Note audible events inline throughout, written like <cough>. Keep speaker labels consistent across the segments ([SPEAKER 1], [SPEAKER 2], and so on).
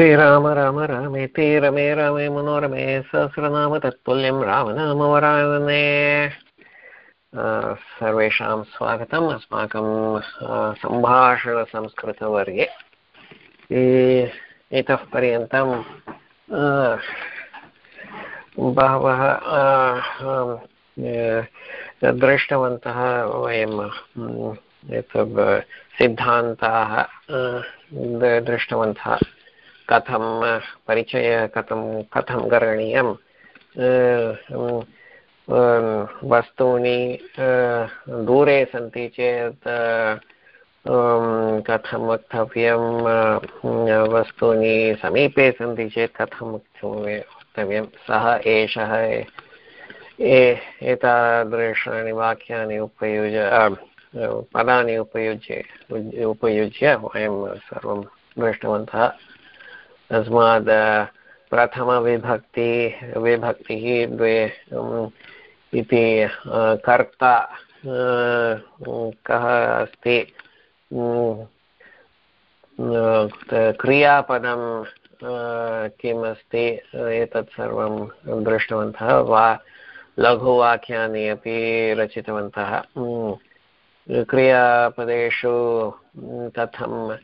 [SPEAKER 1] श्रीराम राम रामेति रमे रामे मनोरमे सहस्रनाम तत्तुल्यं रामनामवरानने सर्वेषां स्वागतम्। अस्माकं सम्भाषणसंस्कृतवर्गे। इतः पर्यन्तं बहवः दृष्टवन्तः वयं सिद्धान्ताः दृष्टवन्तः। कथं परिचय कथं कथं करणीयं? वस्तूनि दूरे सन्ति चेत् कथं वक्तव्यं वस्तूनि समीपे सन्ति चेत् कथं वक्तव्यं सः एषः एतादृशानि वाक्यानि उपयुज्य पदानि उपयुज्य उपयुज्य वयं सर्वं दृष्टवन्तः। तस्मात् प्रथमविभक्ति विभक्तिः द्वे इति कर्ता कः अस्ति? क्रियापदं किम् अस्ति? एतत् सर्वं दृष्टवन्तः, वा, लघुवाक्यानि अपि रचितवन्तः। क्रियापदेषु कथं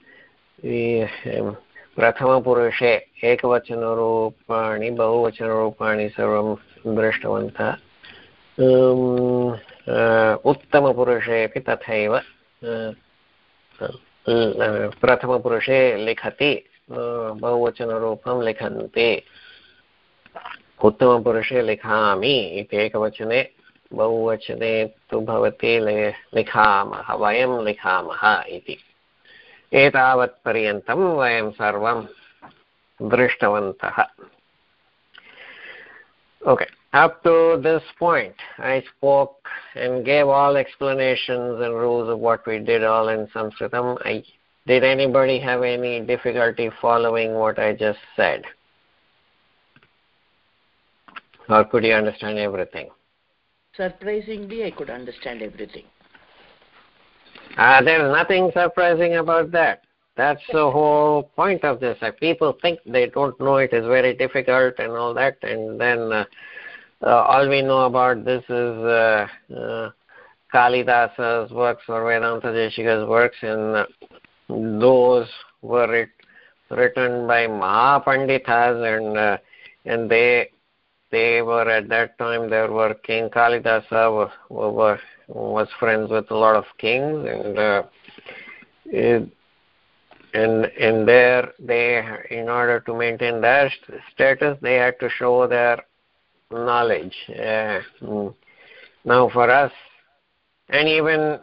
[SPEAKER 1] प्रथमपुरुषे एकवचनरूपाणि, बहुवचनरूपाणि सर्वं दृष्टवन्तः। उत्तमपुरुषे अपि तथैव प्रथमपुरुषे लिखति बहुवचनरूपं लिखन्ति। उत्तमपुरुषे लिखामि इति एकवचने, बहुवचने तु भवति लिखामः, वयं लिखामः इति। एतावत्पर्यन्तं वयं सर्वं दृष्टवन्तः okay up to this point i spoke and gave all explanations and rules of what we did all in sanskritam i did anybody have any difficulty following what i just said or could you understand everything
[SPEAKER 2] surprisingly i could understand everything
[SPEAKER 1] uh, there's nothing surprising about that. That's the whole point of this. People think they don't know it is very difficult and all that, and then uh, uh, all we know about this is uh, uh, Kalidasa's works or Vedanta Deshika's works, and uh, those were writ- written by Mahapandithas, and uh, and they they were at that time they were King Kalidasa were, were was friends with a lot of kings and uh, it, and and there they in order to maintain their status they had to show their knowledge uh, now for us and even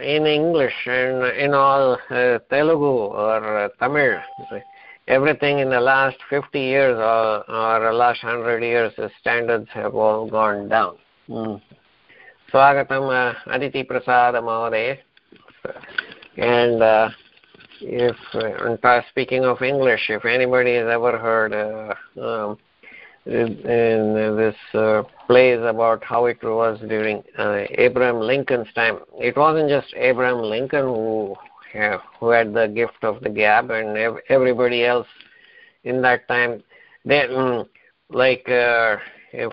[SPEAKER 1] in english and in all uh, telugu or uh, tamil everything in the last 50 years or, or last 100 years the standards have all gone down mm. Swagatam uh, Aditi Prasad. And uh, if, uh, speaking of English, if anybody has ever heard uh, um, in this uh, plays about how it was during uh, Abraham Lincoln's time, it wasn't just Abraham Lincoln who who had the gift of the gab, and ev- everybody else in that time, they um, like uh,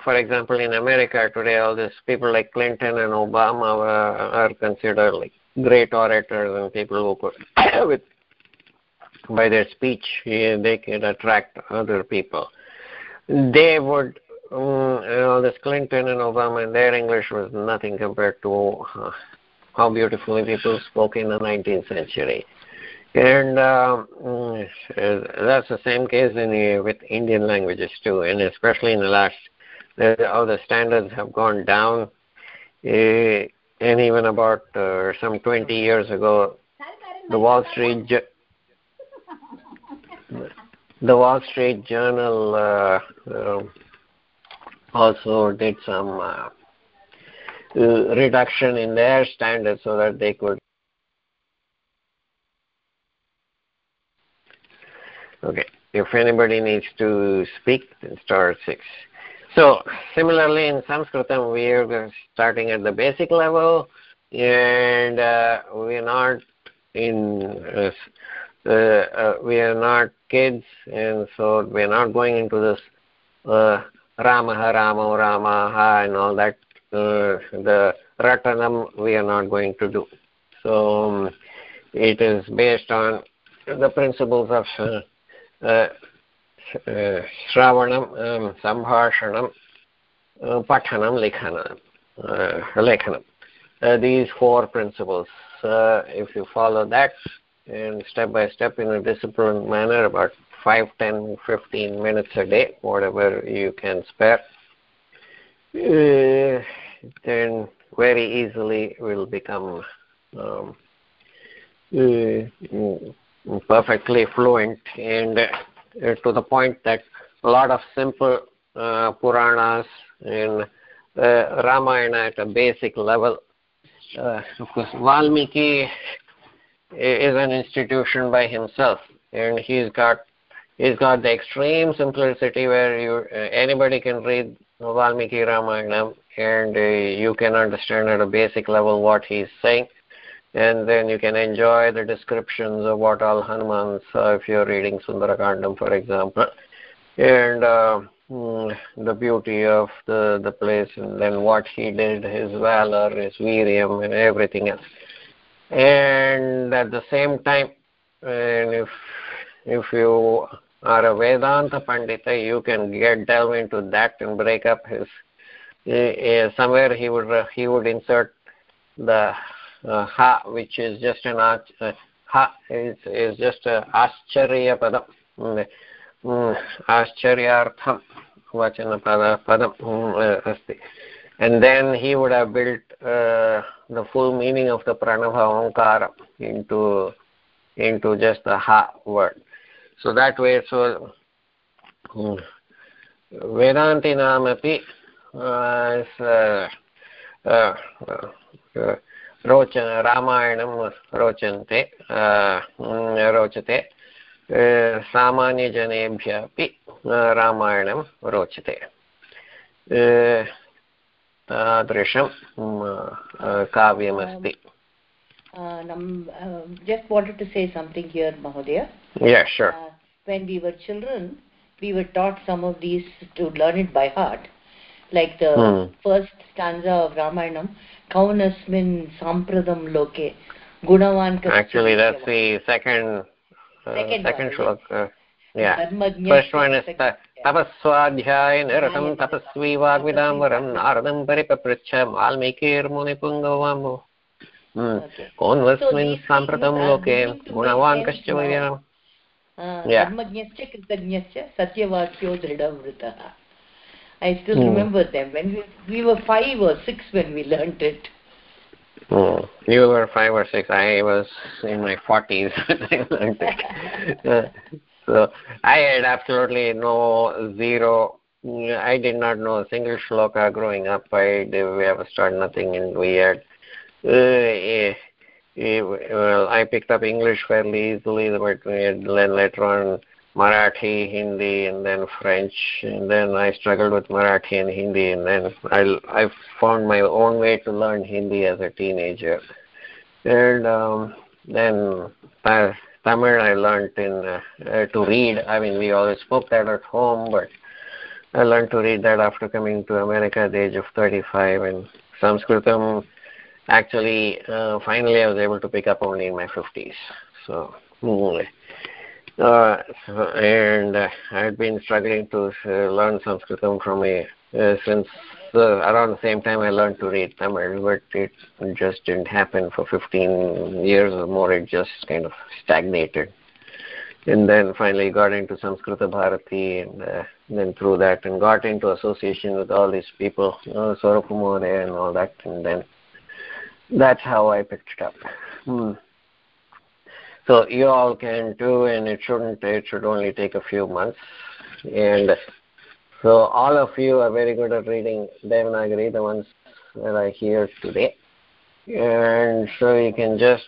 [SPEAKER 1] for example, in America today, all these people like Clinton and Obama are, are considered like great orators and people who could, <coughs> with by their speech, they can attract other people. They would, um, know, this Clinton and Obama, and their English was nothing compared to uh, how beautifully people spoke in the 19th century. And um, that's the same case in, with Indian languages too, and especially in the last all the standards have gone down. Uh, and even about uh, some 20 years ago, the Wall Street the Wall Street Journal uh, um, also did some uh, reduction in their standards so that they could. Okay, if anybody needs to speak, then star six. So similarly in Sanskritam we are starting at the basic level and uh, we are not in uh, uh, uh, we are not kids, and so we are not going into this uh, Ramaha, Ramo, Ramaha, and all that. Uh, the Ratanam we are not going to do. So um, it is based on the principles of uh, uh. Uh, Lekhanam. Uh, these four principles. Uh, if you follow that and step by step in a disciplined manner, about 5, 10, 15 minutes a day, whatever you can spare, uh, then very easily will become um, uh, perfectly fluent and uh, to the point that a lot of simple uh, Puranas and Ramayana at a basic level. of course, Valmiki is an institution by himself, and he's got he's got the extreme simplicity where you anybody can read Valmiki Ramayana and uh, you can understand at a basic level what he's saying and then you can enjoy the descriptions of what all Hanuman saw if you're reading Sundarakandam, for example, and uh, mm, the beauty of the, the place, and then what he did, his valor, his virium, and everything else. And at the same time, and if if you are a Vedanta Pandita, you can get delve into that and break up his Uh, somewhere he would uh, he would insert the uh, ha, which is just an uh, ha is, is just a ascharya padam. आश्चर्यार्थं वचनपद पदम् अस्ति and then he would have built uh, the full meaning of the pranava onkara into into just the ha word so that way so um, vedantinamapi uh, is uh, uh, uh, रोच रामायणं रोचन्ते रोचते सामान्यजनेभ्यः अपि रामायणं रोचते तादृशं काव्यमस्ति
[SPEAKER 2] um, uh, just wanted to say something here mahodaya
[SPEAKER 1] yeah sure uh,
[SPEAKER 2] when we were children we were taught some of these to learn it by heart Like the hmm. first stanza of ramayanam kaunasmin sampradam loke gunavan
[SPEAKER 1] actually that's the second uh, second, second shlok uh, yeah first one is the तपस्वाध्याय निरतं तपस्वी वाग्विदाम्बरं नारदं परिपपृच्छ वाल्मीकिर्मुनिपुङ्गवाम्बो कोन्वस्मिन् साम्प्रतं लोके गुणवान् कश्च
[SPEAKER 2] धर्मज्ञश्च कृतज्ञश्च सत्यवाक्यो दृढवृतः I still mm. remember them when we, we were five or six when we learned it.
[SPEAKER 1] Oh, you were five or six. I was in my forties when I learned it. <laughs> uh, so I had absolutely no zero. I did not know a single shloka growing up. I we ever started nothing, and we had. Uh, eh, eh, well, I picked up English fairly easily, but later on Marathi, Hindi, and then French, and then I struggled with Marathi and Hindi, and then I I found my own way to learn Hindi as a teenager, and um, then Tamil I learned in uh, to read. I mean, we always spoke that at home, but I learned to read that after coming to America at the age of 35, and Sanskritam actually uh, finally I was able to pick up only in my 50s. So. Mm, uh, and I had been struggling to uh, learn Sanskritam from a uh, since uh, around the same time I learned to read Tamil, but it just didn't happen for 15 years or more. It just kind of stagnated, and then finally got into Samskrita Bharati, and uh, then through that, and got into association with all these people, uh, and all that, and then that's how I picked it up. Hmm. So you all can do, and it shouldn't. It should only take a few months. And so all of you are very good at reading Devanagari, the ones that I hear today. And so you can just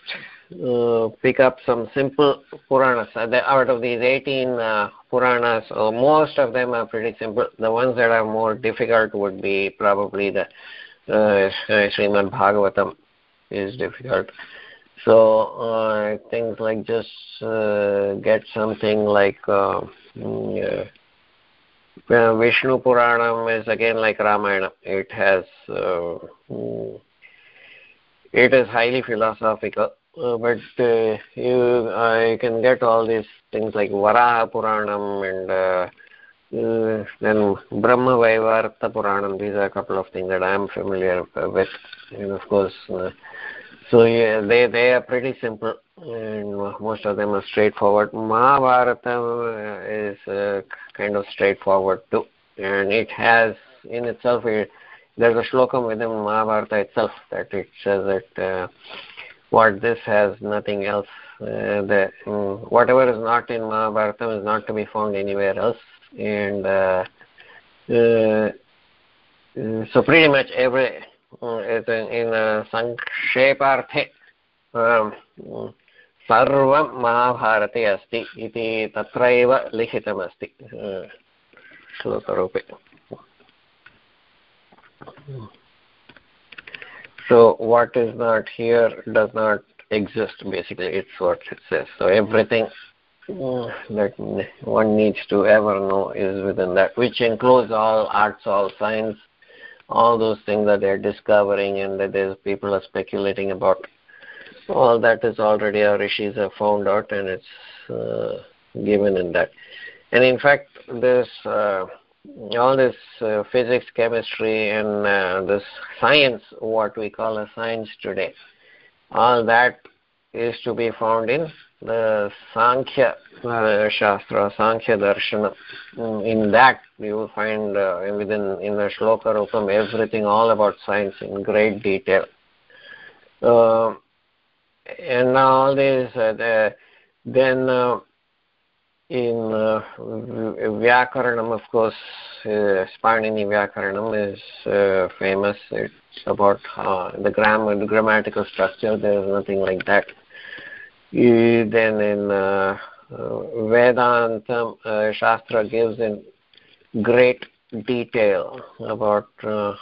[SPEAKER 1] uh, pick up some simple Puranas. Uh, out of these 18 uh, Puranas, uh, most of them are pretty simple. The ones that are more difficult would be probably the uh, Srimad Bhagavatam is difficult so things like just get something like mm, Vishnu Puranam is again like Ramayana. It has uh, mm, it is highly philosophical, uh, but uh, you I can get all these things like Varaha Puranam and uh, uh, then Brahma Vaivarta Puranam. These are a couple of things that I am familiar with, and of course. Uh, so yeah, they they are pretty simple, and most of them are straightforward. Mahabharata is uh, kind of straightforward too, and it has in itself it, there's a shlokam within Mahabharata itself that it says that uh, what this has nothing else. Uh, the um, whatever is not in Mahabharata is not to be found anywhere else, and uh, uh, so pretty much every सङ्क्षेपार्थे सर्वं महाभारते अस्ति इति तत्रैव लिखितमस्ति श्लोकरूपे so what is not here does not exist basically it's what it says so everything that one needs to ever know is within that which includes all arts all science all those things that they're discovering and that there's people are speculating about all that is already our rishis have found out and it's uh, given in that. And in fact this uh, all this uh, physics chemistry and uh, this science what we call a science today all that is to be found in Sankhya uh, Shastra, Sankhya Darshana. Mm, in that you will find uh, within in the Shloka Rupam everything all about science in great detail. Uh, and all this, uh, the, then in uh, Vyakaranam, of course, uh, Vyakaranam is famous. It's about the grammar, the grammatical structure. There is nothing like that then in uh, Vedantam, uh, Shastra gives in great detail about uh,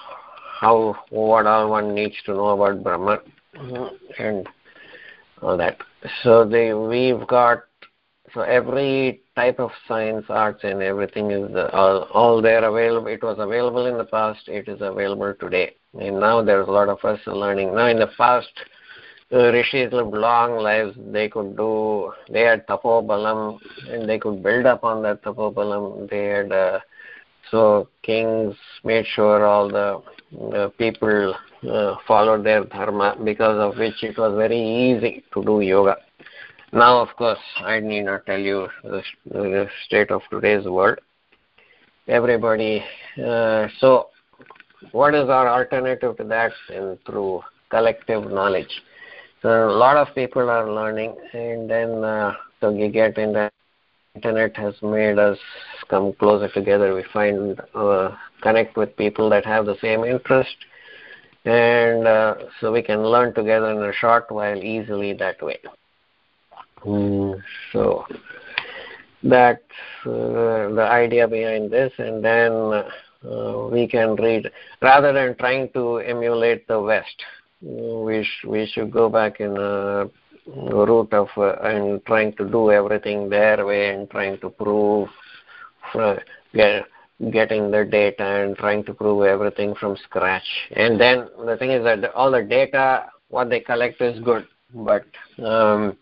[SPEAKER 1] how what all one needs to know about Brahman and all that. So they we've got so every type of science, arts, and everything is all, all there available. It was available in the past. It is available today, and now there's a lot of us learning. Now in the past uh, rishis lived long lives. They could do, they had tapobalam and they could build up on that tapobalam. They had, uh, so kings made sure all the uh, people uh, followed their dharma because of which it was very easy to do yoga. Now, of course, I need not tell you the, the state of today's world. Everybody, uh, so what is our alternative to that? And through collective knowledge so a lot of people are learning and then uh, so get in the internet has made us come closer together. We find uh, connect with people that have the same interest and uh, so we can learn together in a short while easily that way. Mm, so that's uh, the idea behind this and then uh, we can read rather than trying to emulate the west we sh- we should go back in a route of uh, and trying to do everything their way and trying to prove uh, get, getting the data and trying to prove everything from scratch. And then the thing is that all the data what they collect is good but um,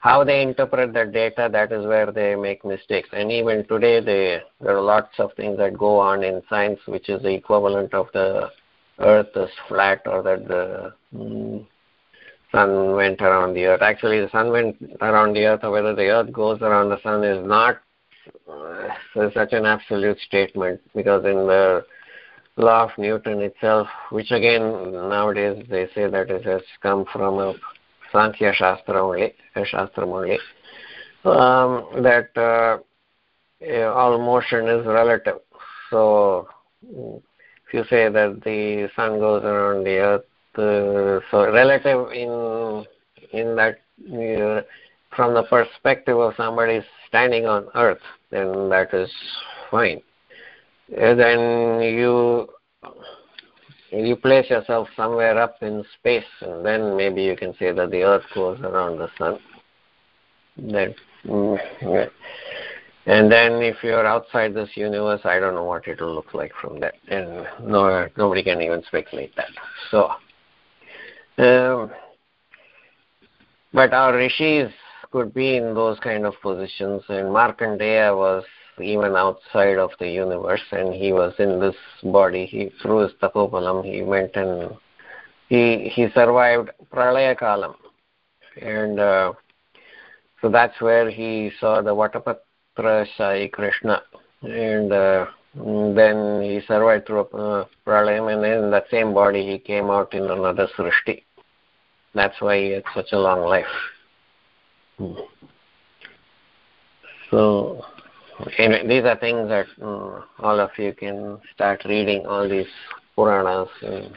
[SPEAKER 1] how they interpret the data that is where they make mistakes. And even today they, there are lots of things that go on in science which is the equivalent of the earth is flat or that the mm, sun went around the earth. Actually, the sun went around the earth, or whether the earth goes around the sun is not uh, such an absolute statement because in the law of Newton itself, which again nowadays they say that it has come from a Sankhya Shastra only, a Shastra only, um, that uh, all motion is relative. So if you say that the sun goes around the earth uh, so relative in in that uh, from the perspective of somebody standing on earth then that is fine and then you you place yourself somewhere up in space and then maybe you can say that the earth goes around the sun then mm, yeah. And then if you're outside this universe i don't know what it will look like from that. And no nobody can even speculate that. So um, but our rishis could be in those kind of positions. And markandeya was even outside of the universe and he was in this body. He through his tapobalam he went and he he survived pralaya kalam. And uh, so that's where he saw the krishna and uh, then he survived through uh, pralayam and then in that same body he came out in another srishti that's why he had such a long life hmm. so anyway, these are things that um, all of you can start reading all these Puranas and,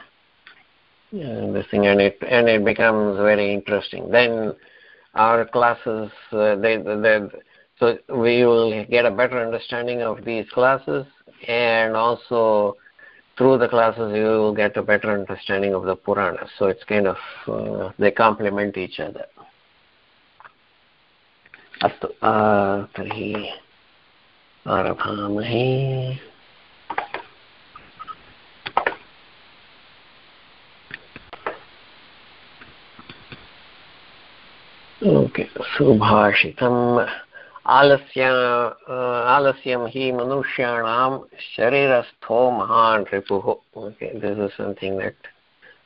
[SPEAKER 1] and this thing, and it and it becomes very interesting. Then our classes, uh, they, they, so we will get a better understanding of these classes, and also through the classes you will get a better understanding of the Puranas. So it's kind of uh, they complement each other. अस्तु तर्हि आरभामहे okay सुभाषितम् आलस्य आलस्यं हि मनुष्याणां शरीरस्थो महान् रिपुः okay this is something that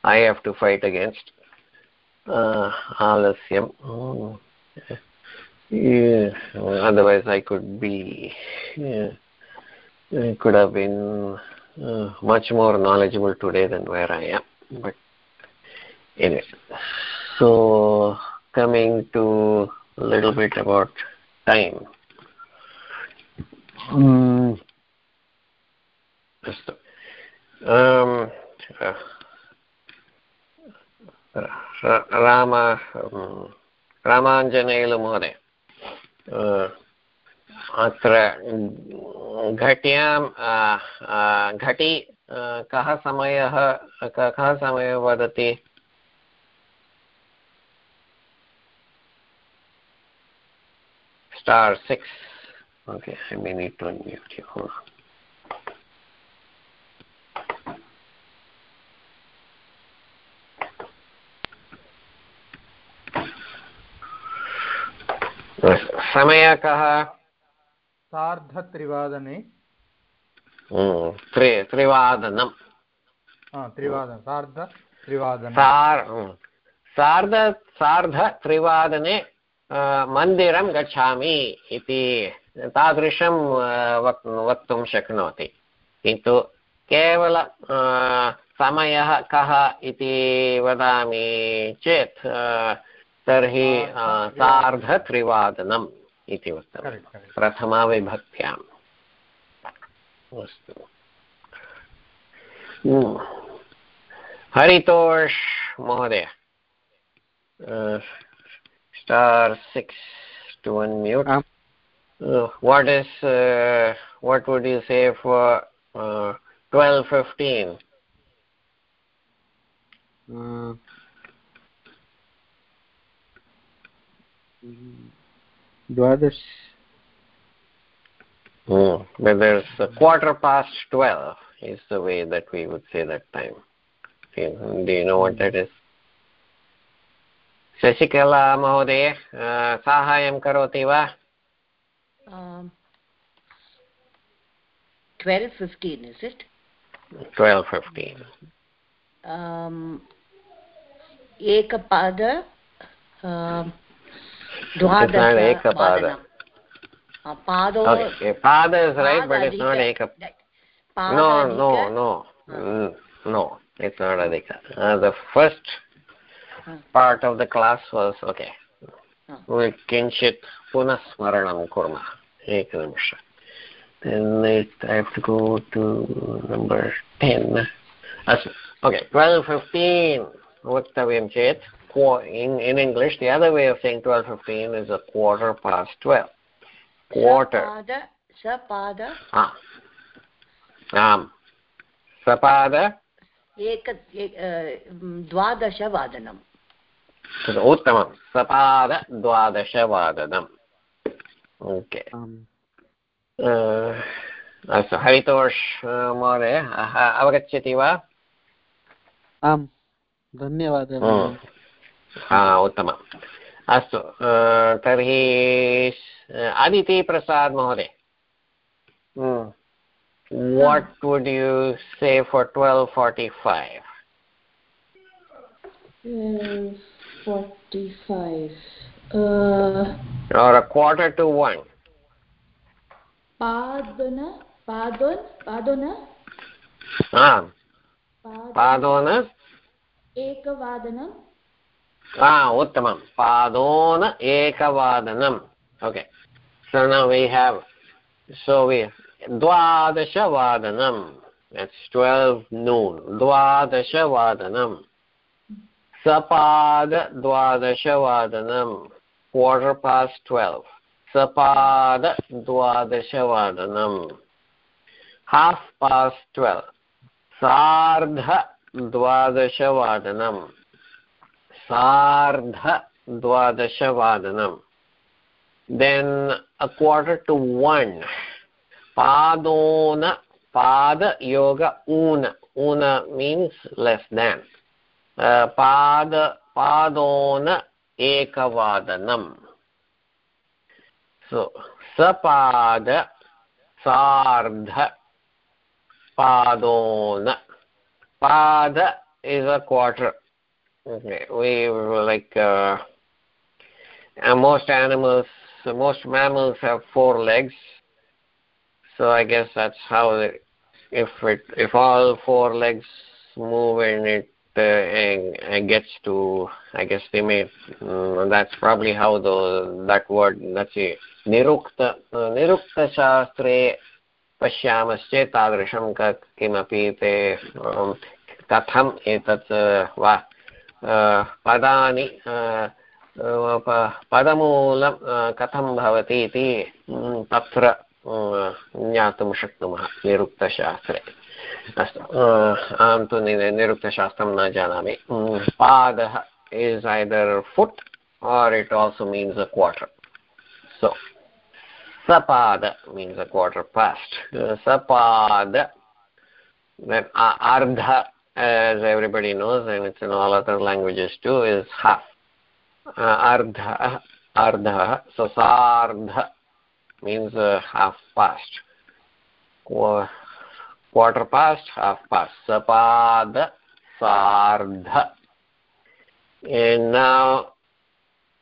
[SPEAKER 1] I have to fight against आलस्यं yeah otherwise i could be yeah, i could have been uh, much more knowledgeable today than where i am but anyway so coming to a little bit about um, um uh, Rama um, Ramanjanelu Mode अत्र घट्यां घटि कः समयः कः समयः वदति star 6 okay i may need to unmute you. Hold on. समयः कः
[SPEAKER 3] सार्धत्रिवादने
[SPEAKER 1] त्रि त्रिवादनं
[SPEAKER 3] त्रिवादनं सार्धत्रिवादनं
[SPEAKER 1] सार्ध सार्धत्रिवादने मन्दिरं गच्छामि इति तादृशं वक्तुं शक्नोति। किन्तु केवल समयः कः इति वदामि चेत् तर्हि सार्धत्रिवादनम् इति उक्तं। प्रथमाविभक्त्याम्। अस्तु। हरितोष महोदय। Star 6 to unmute um, uh, what is uh, what would you say for uh, 12:15 uh,
[SPEAKER 3] Dwadash.
[SPEAKER 1] Oh, but there's a quarter past 12 is the way that we would say that time. Do you know what that is? Sasikala महोदय साहाय्यं करोति वा
[SPEAKER 2] twelve fifteen is it
[SPEAKER 1] twelve fifteen
[SPEAKER 2] एकपाद
[SPEAKER 1] Dwadasha Ekapada. Pado. Okay, Pada is right, but it's not Eka. No, no, no. Mm, no, it's not Adhika. Uh, the first part of the class was, okay, we kinchit punah smaranam kurma. Ekanimisha. Then it, I have to go to number 10. Okay, 12, 15. Vaktavyam chet in, in English, the other way of saying 12.15 is a quarter past 12. Quarter.
[SPEAKER 2] Sapada.
[SPEAKER 1] Ah. Um. Sapada.
[SPEAKER 2] एक द्वादशवादनम्
[SPEAKER 1] उत्तमं सपादद्वादशवादनम्। Okay. अस्तु हरितोष महोदय अवगच्छति वा?
[SPEAKER 4] आम् धन्यवादः
[SPEAKER 1] उत्तमम्। अस्तु तर्हि अदितिप्रसाद् महोदय। what would you say for 1245
[SPEAKER 5] 45 uh,
[SPEAKER 1] or a quarter to 1
[SPEAKER 5] padona padon padona?
[SPEAKER 1] Ah. Padona.
[SPEAKER 5] Ekavadanam?
[SPEAKER 1] Ah uttamam. Padona ekavadanam. Okay. So now we have so we dvadashavadanam that's 12 noon. Dvadashavadanam Sapad द्वादशवादनम् quarter past 12 Sapad द्वादशवादनम् half past 12 सार्ध द्वादशवादनम् सार्ध द्वादशवादनम् then a quarter to 1 padona pada yoga pada padona ekavadanam so sapada sardha padona is a quarter. Okay we like most animals most mammals have four legs. So I guess that's how it, if it if all four legs move in it uh, and, and gets to I guess they may um, that's probably how the that word let's see nirukta uh, nirukta shastre पश्यामश्चेत् तादृशं किमपि ते कथम् एतत् वा पदानि पदमूलं कथं भवति इति तत्र ज्ञातुं शक्नुमः निरुक्तशास्त्रे अस्तु अहं तु निरुक्तशास्त्रं न जानामि पादः is either foot or it also means a quarter so sapada means a quarter past uh, sapada then ardha as everybody knows and it's in all other languages too is half uh, ardha ardha so sardha means uh, half past quarter past half past sapad sardha. And now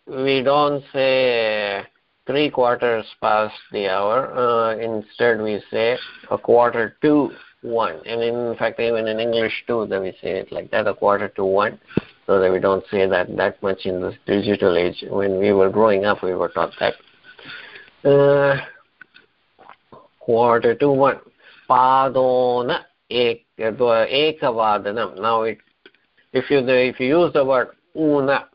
[SPEAKER 1] we don't say three quarters past the hour uh, instead we say a quarter to one. And in fact even in english too that we say it like that a quarter to one so that we don't say that that much in this digital age. When we were growing up we were taught that. Uh, quarter to one padona ek ekavadanam now if you if you use the word una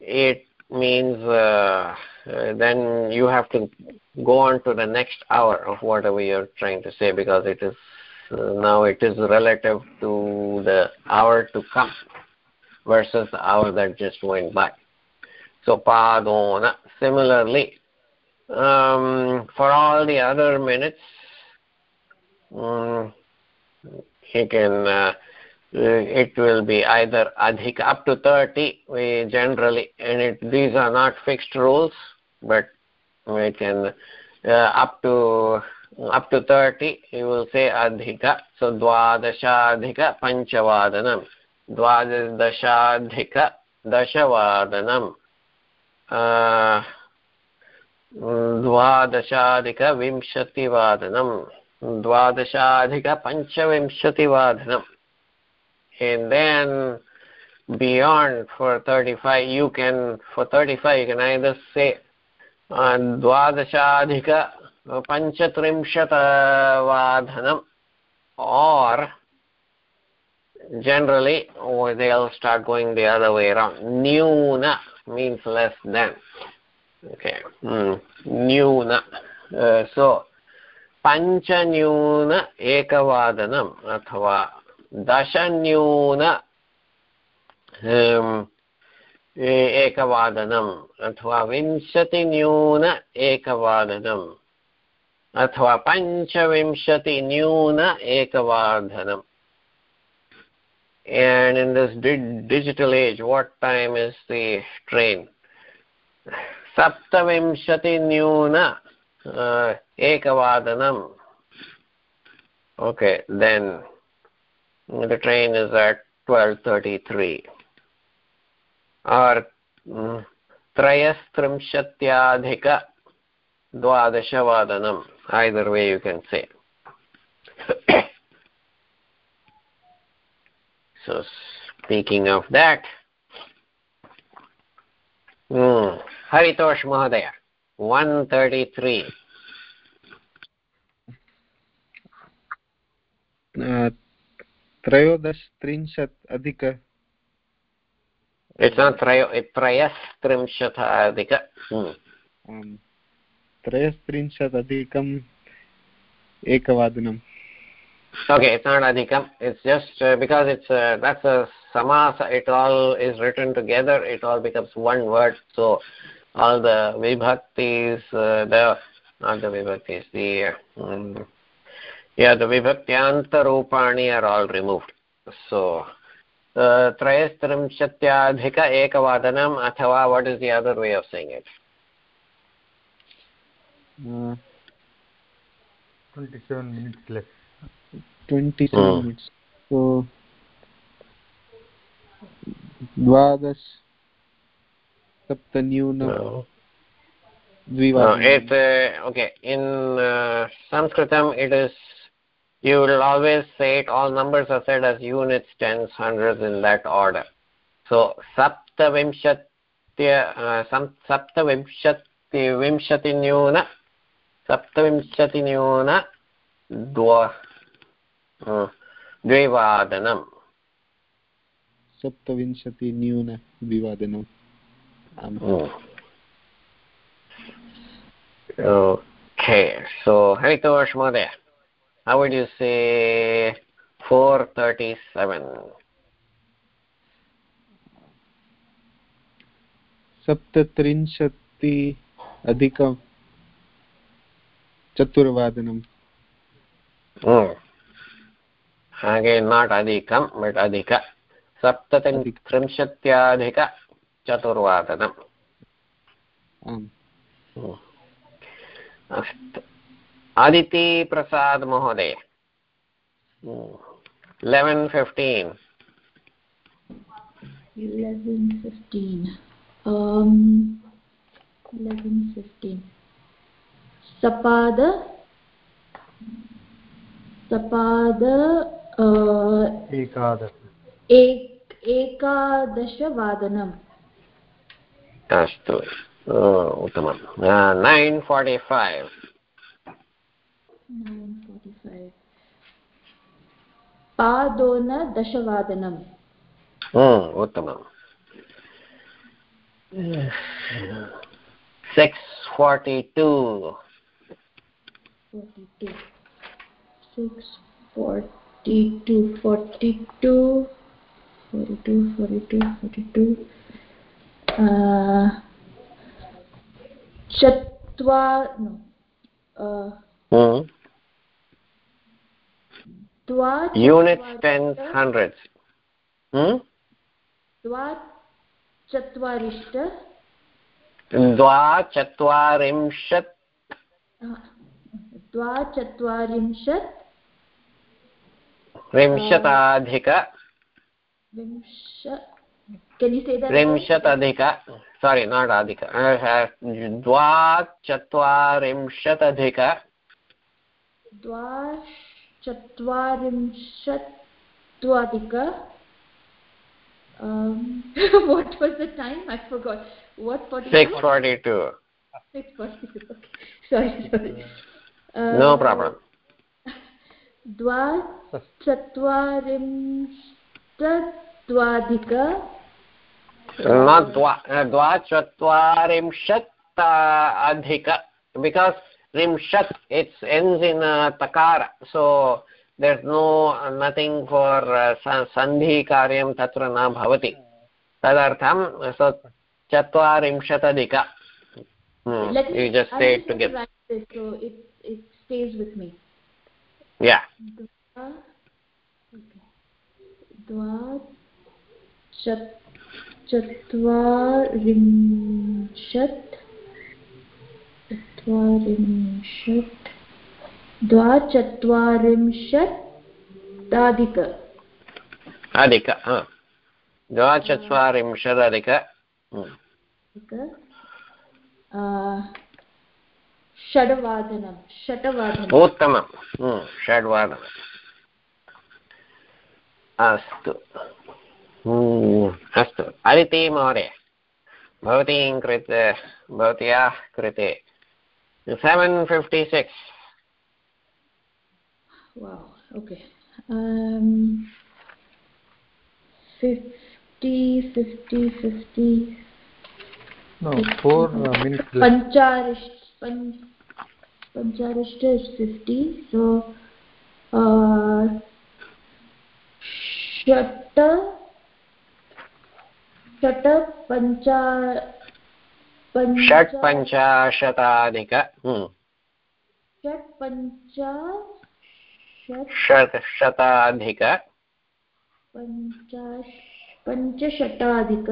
[SPEAKER 1] it means uh, then you have to go on to the next hour of whatever you're trying to say because it is now it is relative to the hour to come versus the hour that just went by. So padona. Similarly um, for all the other minutes he can uh, it will be either adhika up to 30 we generally and it, these are not fixed rules but we can uh, up to up to 30 you will say adhika so dvadashadhika panchavadanam dvadashadhika dashavadanam uh, द्वादशाधिकविंशतिवादनं द्वादशाधिकपञ्चविंशतिवादनम् and then beyond for 35 you can for 35 you can either say द्वादशाधिक पञ्चत्रिंशतवादनम् or generally or they'll start going the other way around nyuna means less than okay hmm. न्यून सो पञ्चन्यून एकवादनम् अथवा दशन्यून एकवादनम् अथवा विंशतिन्यून एकवादनम् अथवा पञ्चविंशतिन्यून एकवादनम्. And in this di, digital age, what time is the train? सप्तविंशतिन्यून एकवादनम् okay then the train is at 12:33 or त्रयस्त्रिंशत्याधिक द्वादशवादनम् either way you can say <coughs> so speaking of that hmm haritosh mahodaya 133
[SPEAKER 4] त्रयोदशत्रिंशत् अधिक
[SPEAKER 1] त्रयो त्रयस्त्रिंशत् अधिक
[SPEAKER 4] त्रयस्त्रिंशत् अधिकम् एकवादनम्
[SPEAKER 1] okay it's not adhikam it's just uh, because it's uh, that's a samasa it all is written together it all becomes one word so all the vibhaktis uh, the not the vibhaktis the um, yeah the vibhakyanta rupani are all removed so त्रयस्त्रिंशत्याधिक एकवादनम् अथवा what is the other way of saying it
[SPEAKER 3] uh, 27 minutes left
[SPEAKER 4] 27 oh. minutes so द्वादश सप्तन्यून
[SPEAKER 1] द्विवादन it uh, okay in uh, sanskritam it is you will always say it all numbers are said as units tens hundreds in that order so saptavimshatya uh, saptavimshati vimshatinyuna saptavimshatinyuna dwa द्विवादनम्
[SPEAKER 4] सप्तविंशति न्यून द्विवादनम्
[SPEAKER 1] Okay, so Haritosh Mode, how would you say 437?
[SPEAKER 4] सप्तत्रिंशति अधिक चतुर्वादनम्
[SPEAKER 1] again not adhikam but adhika सप्तत्रिंशत्याधिकचतुर्वादनम् अस्तु आदिति प्रसाद् महोदय। Eleven fifteen.
[SPEAKER 5] eleven fifteen um eleven fifteen sapada sapada
[SPEAKER 3] एकादश।
[SPEAKER 5] एकादशवादनम्।
[SPEAKER 1] अस्तु। उत्तमं nine forty five
[SPEAKER 5] पादोनदशवादनम्।
[SPEAKER 1] उत्तमम् six forty two
[SPEAKER 5] six forty 42 42 42 42 42 uh, चत्वार no uh,
[SPEAKER 1] units tens hundreds hmm? द्वाचत्वारिंशत्
[SPEAKER 5] द्वाचत्वारिंशत्
[SPEAKER 1] सारि नाट् अधिक द्वाचत्वारिंशदधिक
[SPEAKER 5] द्वाचत्वारिंशत्वाधिक um, <laughs> what was the time? I forgot. What 42?
[SPEAKER 1] 642.
[SPEAKER 5] 642. Okay. <laughs> Sorry, sorry.
[SPEAKER 1] Uh, no problem.
[SPEAKER 5] द्वाचत्वारिंशत्वाधिक
[SPEAKER 1] द्वाचत्वारिंशत् अधिक because rimshat it ends in a takara. So there's no uh, nothing for uh, sandhi karyam tatra na bhavati. Tadartham so chatvarimshatadika hmm.
[SPEAKER 5] Let
[SPEAKER 1] you just say it together
[SPEAKER 5] so it it stays with me.
[SPEAKER 1] Yeah.
[SPEAKER 5] Dva chat chatvarimshat चत्वारिंशत्। द्वाचत्वारिंशदाधिक।
[SPEAKER 1] अधिक द्वाचत्वारिंशदधिक
[SPEAKER 5] षड्वादनं षट्वादनम्
[SPEAKER 1] उत्तमं षड्वादनम् अस्तु। अस्तु। अदिति महोदय भवतीं कृते भवत्याः कृते 756
[SPEAKER 5] wow okay. Um 50 50 50
[SPEAKER 3] no 4 uh, minutes
[SPEAKER 5] pancharish pan, is 50 so uh shata shata pancharish पञ्च
[SPEAKER 1] षट् पञ्चाशताधिक
[SPEAKER 5] षट् पञ्च
[SPEAKER 1] शताधिक
[SPEAKER 5] पञ्च पञ्चशताधिक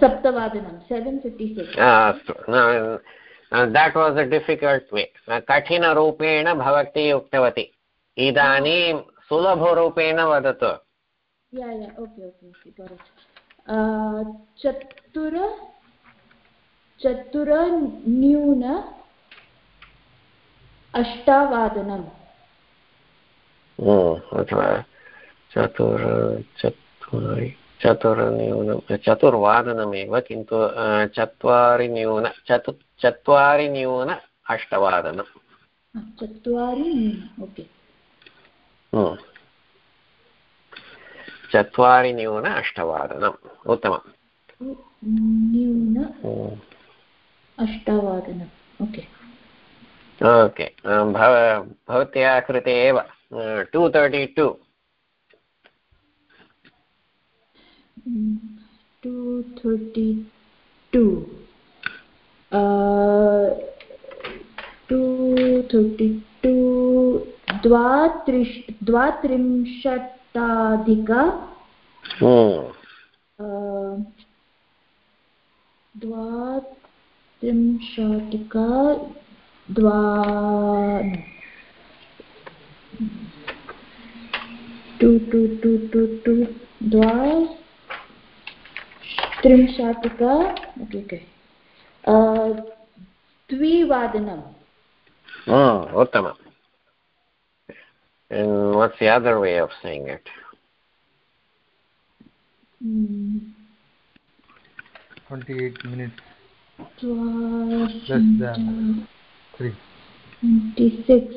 [SPEAKER 5] सप्तवादनं seven fifty
[SPEAKER 1] six that was a difficult way कठिनरूपेण भवती उक्तवती। इदानीं सुलभरूपेण वदतु।
[SPEAKER 5] चतुर चतुर न्यून अष्टावादनम्।
[SPEAKER 1] चतुर चत्वारि चतुर्न्यूनं चतुर्वादनमेव किन्तु चत्वारि न्यून चतु चत्वारि न्यून अष्टवादनं
[SPEAKER 5] चत्वारि ओके।
[SPEAKER 1] चत्वारि न्यून अष्टवादनम् उत्तमम्
[SPEAKER 5] न्यून अष्टवादनम् ओके
[SPEAKER 1] ओके भव भवत्याः कृते एव two thirty two
[SPEAKER 5] two thirty two two thirty two द्वात्रिंश द्वात्रिंशताधिक द्वात्रिंशतिक द्वा two two two two two द्वा त्रिंशतिक ओके. ओके द्विवादनम्.
[SPEAKER 1] उत्तमम्. And what's the other way of saying it?
[SPEAKER 3] Mm. 28 minutes. Twenty-six. than 3.
[SPEAKER 5] 26.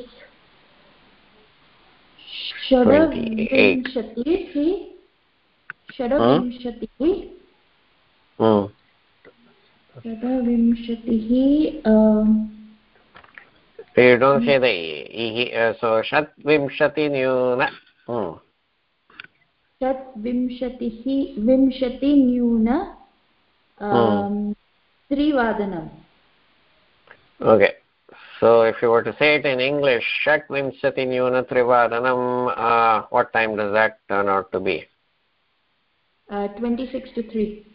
[SPEAKER 5] Shadavinshati. Shadavinshati. Shadavinshati.
[SPEAKER 1] You don't say the uh, so षट्विंशति न्यून
[SPEAKER 5] षट्विंशतिः विंशति न्यून त्रिवादनम्
[SPEAKER 1] okay so if you were to say it in english shat vimsati nyuna trivadanam uh, what time does that turn out to be
[SPEAKER 5] uh, 26 to 3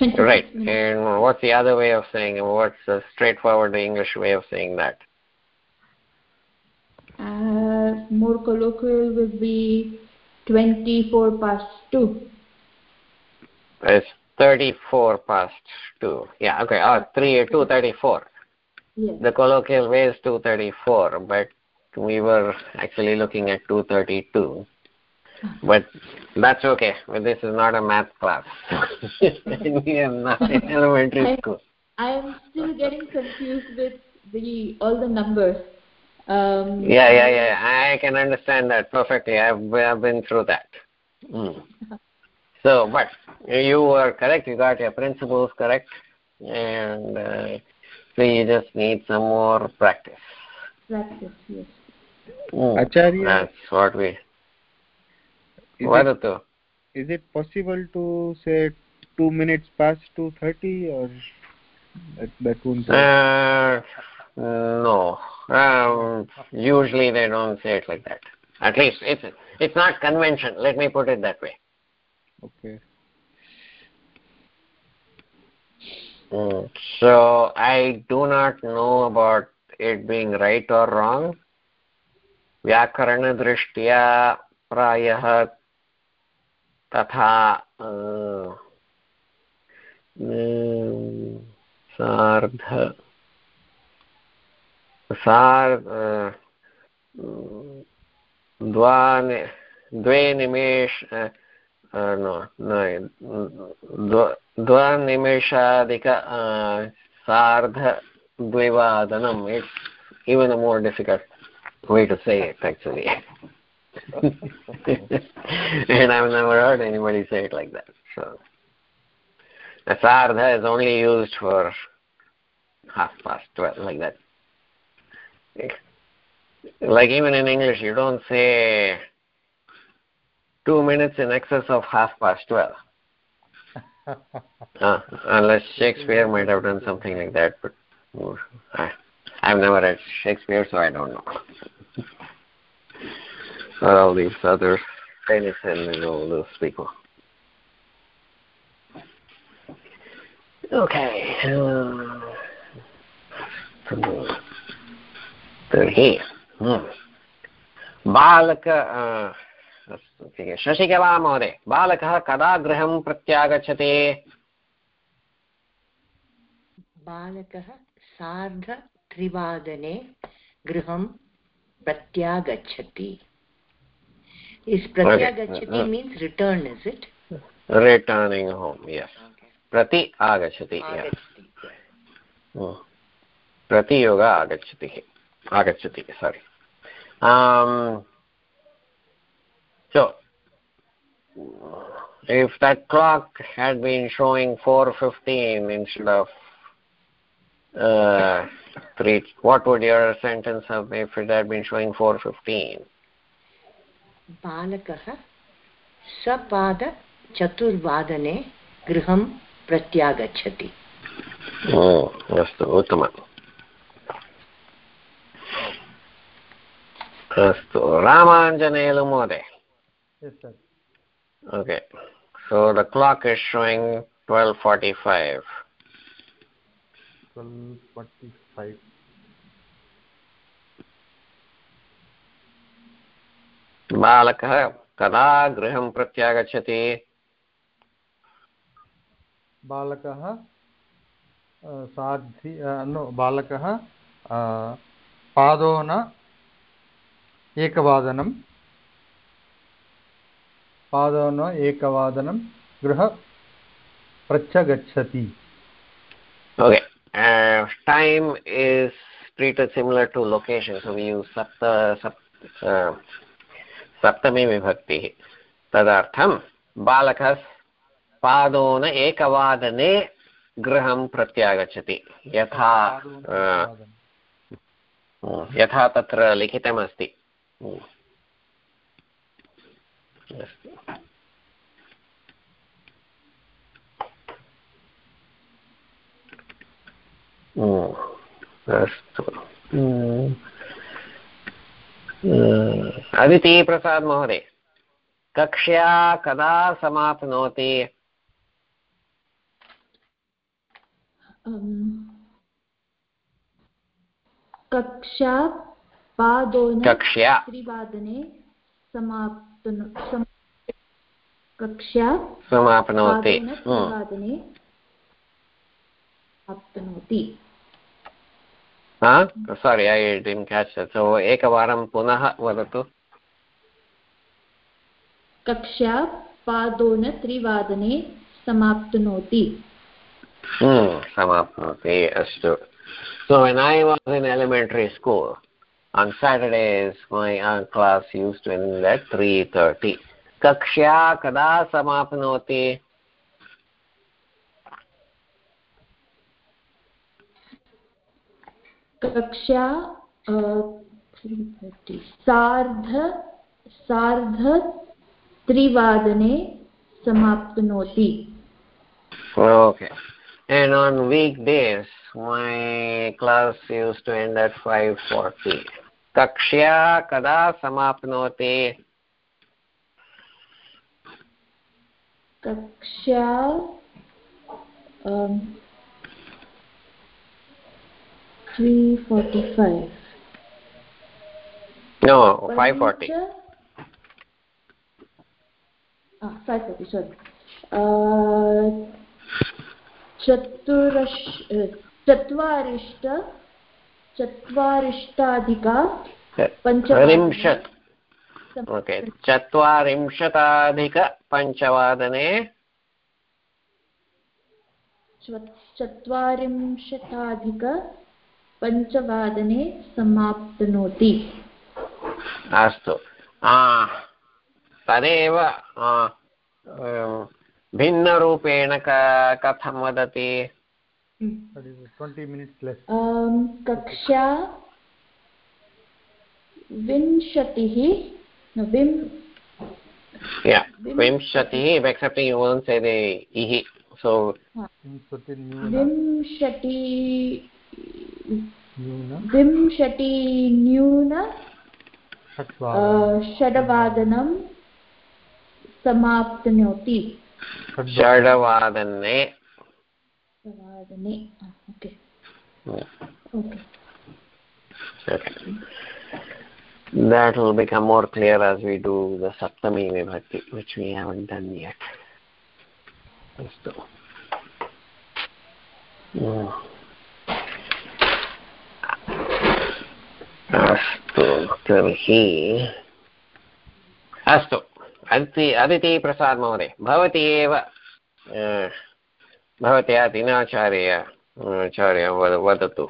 [SPEAKER 5] <laughs>
[SPEAKER 1] right. And what's the other way of saying it? what's the straightforward english way of saying that?
[SPEAKER 5] Uh, more colloquial would be 24 past 2
[SPEAKER 1] it's 34 past 2 yeah okay. Oh 3 234
[SPEAKER 5] yes.
[SPEAKER 1] the colloquial way is 234 but we were actually looking at 232 but that's okay. This is not a math class. <laughs> We are not in elementary school.
[SPEAKER 5] I am still getting confused with the all the numbers. Um,
[SPEAKER 1] yeah yeah yeah i can understand that perfectly. I've, I've been through that. Mm. so but you were correct. You got your principles correct. And uh, so you just need some more practice.
[SPEAKER 5] Practice yes.
[SPEAKER 1] Mm.
[SPEAKER 4] Acharya,
[SPEAKER 1] that's what we
[SPEAKER 4] is
[SPEAKER 1] vadatu
[SPEAKER 4] it, is it possible to say two minutes past two thirty or that, that won't work?
[SPEAKER 1] uh, no um, usually they don't say it like that at least it's it's not convention let me put it that way
[SPEAKER 4] okay
[SPEAKER 1] Mm. So I do not know about it being right or wrong. व्याकरणदृष्ट्या प्रायः तथा सार्ध सार्ध द्वानि द्वे निमेष द्वानिमेषाधिक सार्धद्विवादनम् it's a more difficult way to say it actually <laughs> and I've never heard anybody say it like that so. The sardha is only used for half past 12 like that. Like even in English you don't say two minutes in excess of half past 12 uh, <laughs> unless Shakespeare might have done something like that but I, I've never read Shakespeare so I don't know or all these other famous and all those people okay तर्हि बालक शशिकला महोदय बालकः कदा गृहं प्रत्यागच्छति?
[SPEAKER 2] बालकः सार्धत्रिवादने गृहं प्रत्यागच्छति। is pratyagachati
[SPEAKER 1] Okay.
[SPEAKER 2] means return is it
[SPEAKER 1] returning home yes
[SPEAKER 2] okay
[SPEAKER 1] प्रति आगच्छति yes.
[SPEAKER 2] agachati
[SPEAKER 1] Hmm. प्रतियोग आगच्छति आगच्छति sorry um, so if that clock had been showing 4:15 instead of uh, three, what would your sentence have been if it had been showing 4:15?
[SPEAKER 2] बालकः सपादचतुर्वादने गृहं प्रत्यागच्छति
[SPEAKER 1] अस्तु उत्तमम् अस्तु रामाञ्जनेयलु महोदय
[SPEAKER 3] Yes, sir.
[SPEAKER 1] Okay. So the clock is showing 12:45.
[SPEAKER 3] 12:45.
[SPEAKER 1] बालकः कदा गृहं प्रत्यागच्छति
[SPEAKER 3] बालकः अ, सार्धि बालकः पादोन एकवादनं पादोन एकवादनं गृह प्रत्यगच्छति
[SPEAKER 1] Okay. Uh, time is treated similar to location. So we use sapta, sap, uh, सप्तमी विभक्तिः। तदर्थं बालकः पादोन एकवादने गृहं प्रत्यागच्छति। यथा यथा तत्र लिखितमस्ति। अस्तु। अस्तु अदिति प्रसाद् महोदय कक्ष्या कदा समाप्नोति?
[SPEAKER 5] कक्षा पादोन
[SPEAKER 1] कक्ष्या।
[SPEAKER 5] त्रिवादने समाप्तनो कक्षा
[SPEAKER 1] समाप्नोति
[SPEAKER 5] पादोन
[SPEAKER 1] हम्म,
[SPEAKER 5] त्रिवादने आप्नोति
[SPEAKER 1] हा सारि ऐ डिन् केच् सो एकवारं पुनः वदतु।
[SPEAKER 5] कक्षा पादोनत्रिवादने समाप्नोति
[SPEAKER 1] समाप्नोति अस्तु। So when I was in elementary school on Saturday my class used in three thirty कक्षा कदा समाप्नोति
[SPEAKER 5] कक्षा सार्ध सार्ध त्रिवादने समाप्तनोति।
[SPEAKER 1] Okay and on weekdays my class used to end at 5:40 कक्षा कदा समाप्तनोति
[SPEAKER 5] कक्षा 345
[SPEAKER 1] no 540
[SPEAKER 5] ah 540 sorry. चतुरश चत्वारिष्ट चत्वारिष्टाधिका
[SPEAKER 1] पञ्चत्रिंशत् ओके चत्वारिंशताधिकपञ्चवादने
[SPEAKER 5] चत्वारिंशताधिकपञ्चवादने समाप्नोति।
[SPEAKER 1] अस्तु। तदेव भिन्नरूपेण कथं वदति?
[SPEAKER 5] कक्षा विंशतिः विं
[SPEAKER 1] yeah vimshati excepting you won't say the ihi so
[SPEAKER 5] विंशति विंशति न्यून षड्वादनं समाप्नोति
[SPEAKER 1] षड्वादने
[SPEAKER 5] वादने okay
[SPEAKER 1] okay that will become more clear as we do the saptami vibhakti which we haven't done yet astu अस्तु तर्हि अस्तु अदिति अदितिप्रसाद् महोदय भवती एव भवत्या दिनाचार्य आचार्य वदतु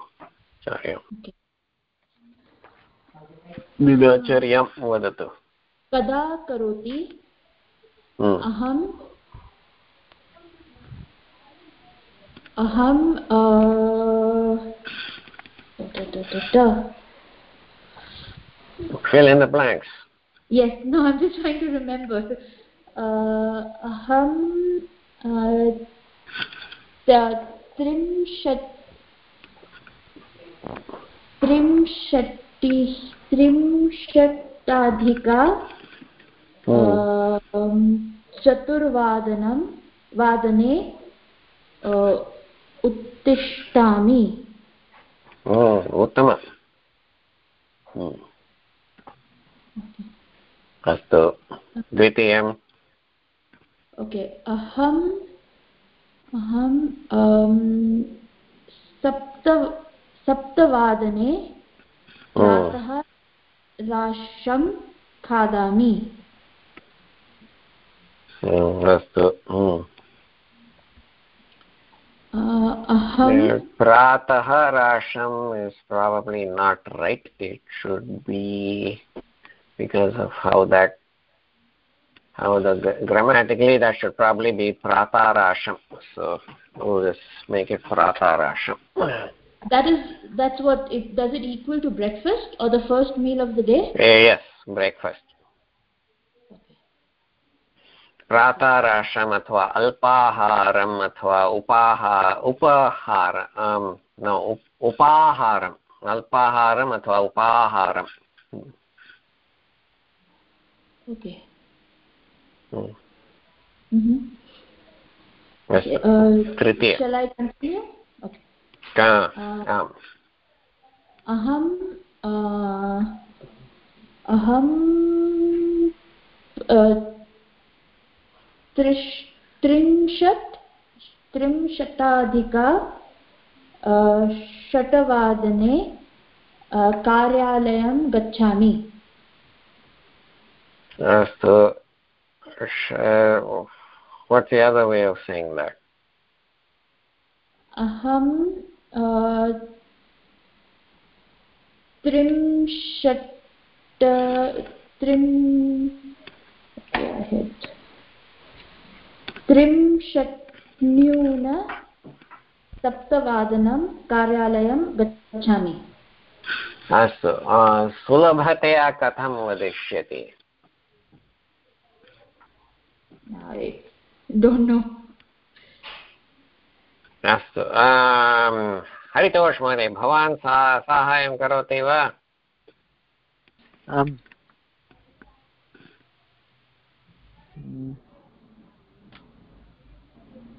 [SPEAKER 1] आचार्य वदतु
[SPEAKER 5] कदा करोति अहम् अहं
[SPEAKER 1] fill in the blanks
[SPEAKER 5] yes no i'm just trying to remember uh, aham uh, त्रिंशत् त्रिंशति त्रिंशताधिका चतुर्वादनं वादने उत्तिष्ठामि
[SPEAKER 1] उत्तम अस्तु। द्वितीयम्।
[SPEAKER 5] ओके अहम् अहं सप्त सप्तवादने प्रातः राशं खादामि।
[SPEAKER 1] अस्तु।
[SPEAKER 5] अहं
[SPEAKER 1] प्रातः rasham is probably not right. It should be because of how that how the grammatically that should probably be pratarasham so we'll just make it pratarasham
[SPEAKER 5] that is that's what it does it equal to breakfast or the first meal of the day
[SPEAKER 1] yes breakfast प्रातराशम् अथवा अल्पाहारम् अथवा उपाहार उपहार न उपाहारम् अल्पाहारम् अथवा उपाहारम्
[SPEAKER 5] okay.
[SPEAKER 1] तृतीय
[SPEAKER 5] अहं अहं त्रिश् त्रिंशत् त्रिंशताधिका षट्वादने कार्यालयं गच्छामि
[SPEAKER 1] अस्तु what's the other way of saying that?
[SPEAKER 5] अहं त्रिंशत् त्रिं त्रिंशत् न्यून सप्तवादनं कार्यालयं गच्छामि
[SPEAKER 1] अस्तु सुलभतया कथं वदिष्यति अस्तु हरितोष महोदय भवान् सा साहाय्यं करोति वा
[SPEAKER 4] आम्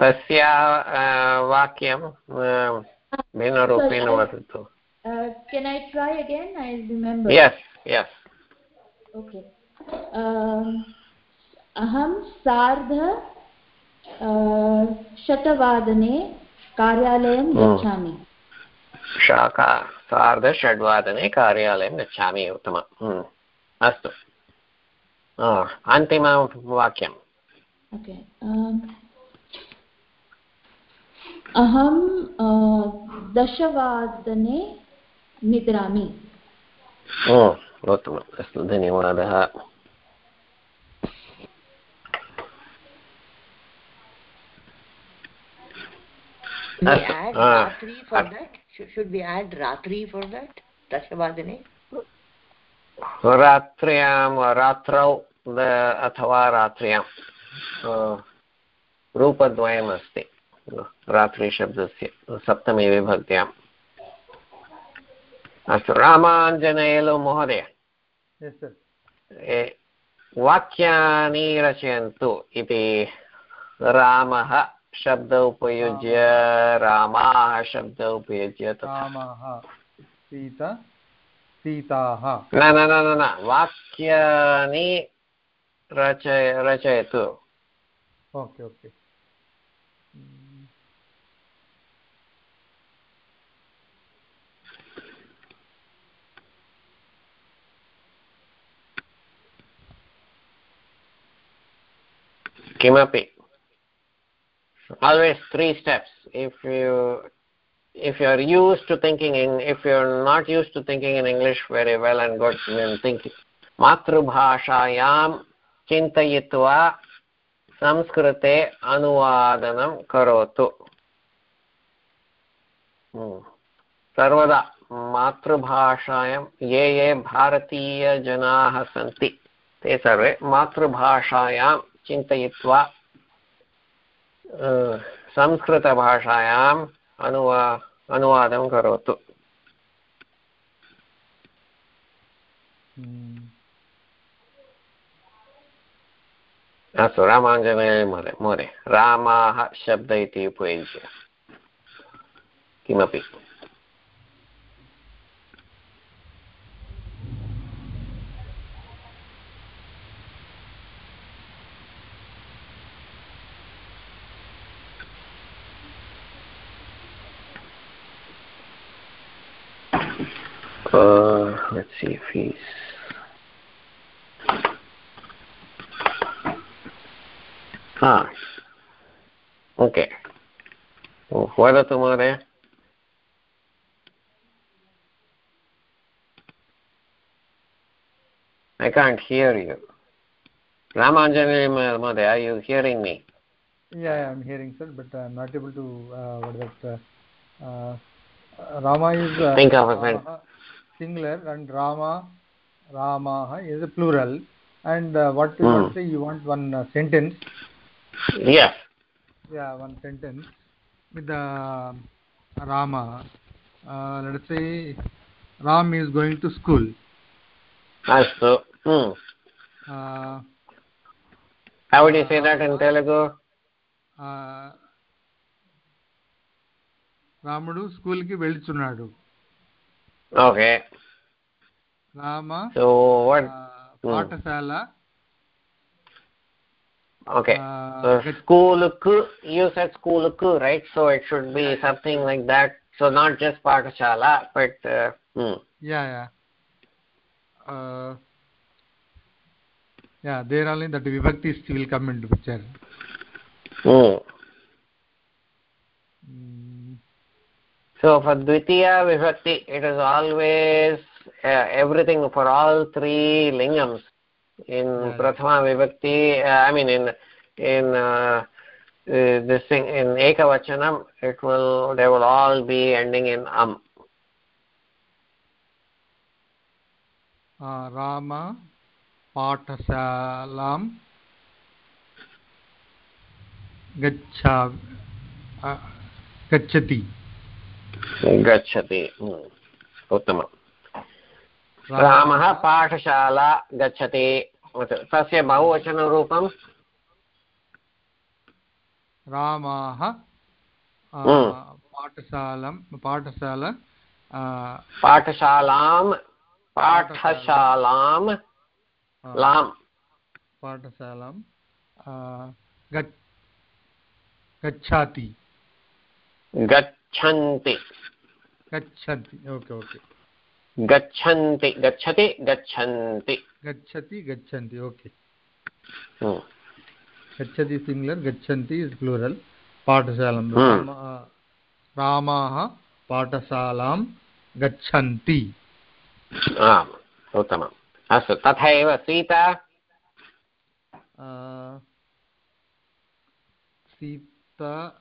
[SPEAKER 1] तस्याः वाक्यं भिन्नरूपेण वदतु
[SPEAKER 5] Uh, can I try again? I remember.
[SPEAKER 1] Yes, yes.
[SPEAKER 5] Okay. Um, अहं सार्ध शतवादने कार्यालयं गच्छामि।
[SPEAKER 1] शाखा सार्धषड्वादने कार्यालयं गच्छामि उत्तमम् अस्तु। अन्तिमं वाक्यम्।
[SPEAKER 5] ओके अहं दशवादने निद्रामि।
[SPEAKER 1] उत्तमम्। अस्तु धन्यवादः।
[SPEAKER 2] We add ratri for that? Should we add ratri for that? Dashavadane
[SPEAKER 1] रात्र्यां रात्रौ अथवा रात्र्यां रूपद्वयम् अस्ति रात्रिशब्दस्य सप्तमी विभक्त्याम् अस्तु रामाञ्जनेयलु महोदय वाक्यानि रचयन्तु इति रामः शब्द उपयुज्य रामाः शब्द उपयुज्य
[SPEAKER 3] रामः। सीता? सीताः।
[SPEAKER 1] न न न न वाक्यानि रचय रचयतु।
[SPEAKER 3] Okay okay.
[SPEAKER 1] किमपि। Always three steps if you if you are used to thinking in if you are not used to thinking in english very well and good then think मातृभाषायां चिन्तयित्वा संस्कृते अनुवादनं करोतु सर्वदा मातृभाषायां ये ये भारतीयजनाः सन्ति ते सर्वे मातृभाषायां चिन्तयित्वा संस्कृतभाषायाम् अनुवा अनुवादं करोतु। अस्तु रामाञ्जनेय महोदय महोदय रामाः शब्द इति उपयुज्य। किमपि। see if he's ah okay वदतु महोदय I can't hear you. Ramanjani Mother, are you hearing me?
[SPEAKER 3] Yeah, I'm hearing, sir, but I'm not able to, uh, what is that, uh, uh, Rama is uh,
[SPEAKER 1] Think of a
[SPEAKER 3] Singular and Rama, Ramaha is a plural. And uh, what you to say, you want one uh, sentence.
[SPEAKER 1] Yes.
[SPEAKER 3] Yeah, one sentence with the uh, Rama. Uh, let's say Ram is going to school.
[SPEAKER 1] Astu. Hmm.
[SPEAKER 3] Uh,
[SPEAKER 1] How would you say that in Telugu?
[SPEAKER 3] Uh, రాముడు స్కూల్కి వెళ్తున్నాడు
[SPEAKER 1] okay.
[SPEAKER 3] rama
[SPEAKER 1] so what?
[SPEAKER 3] uh, patasala
[SPEAKER 1] okay. uh, so school you said school right? So it should be something like that. So not just patashala but uh, hmm.
[SPEAKER 3] yeah yeah. Uh, yeah there only that vibhakti will come into picture.
[SPEAKER 1] Oh mm. So for Dvitiya Vibhakti, it is always uh, everything for all three lingams. In yeah. Prathama Vibhakti, uh, I mean in in uh, this thing in Ekavachanam, it will they will all be ending in am.
[SPEAKER 3] Ram पाठशालां गच्छा गच्छति
[SPEAKER 1] गच्छति। उत्तमम्। रामः पाठशाला गच्छति। तस्य बहुवचनरूपं
[SPEAKER 3] रामाः पाठशालां पाठशाला
[SPEAKER 1] पाठशालां पाठशालां लां
[SPEAKER 3] पाठशालां गच्छति।
[SPEAKER 1] गच्छन्ति।
[SPEAKER 3] गच्छन्ति। Okay okay.
[SPEAKER 1] गच्छन्ति। गच्छति गच्छन्ति।
[SPEAKER 3] गच्छति गच्छन्ति। ओके।
[SPEAKER 1] हम्म।
[SPEAKER 3] गच्छति सिङ्ग्लर् गच्छन्ति इस् प्लूरल्। पाठशालां
[SPEAKER 1] हम्म।
[SPEAKER 3] रामाः पाठशालां गच्छन्ति।
[SPEAKER 1] आम् उत्तमम्। अस्तु तथैव
[SPEAKER 3] Sita? Sita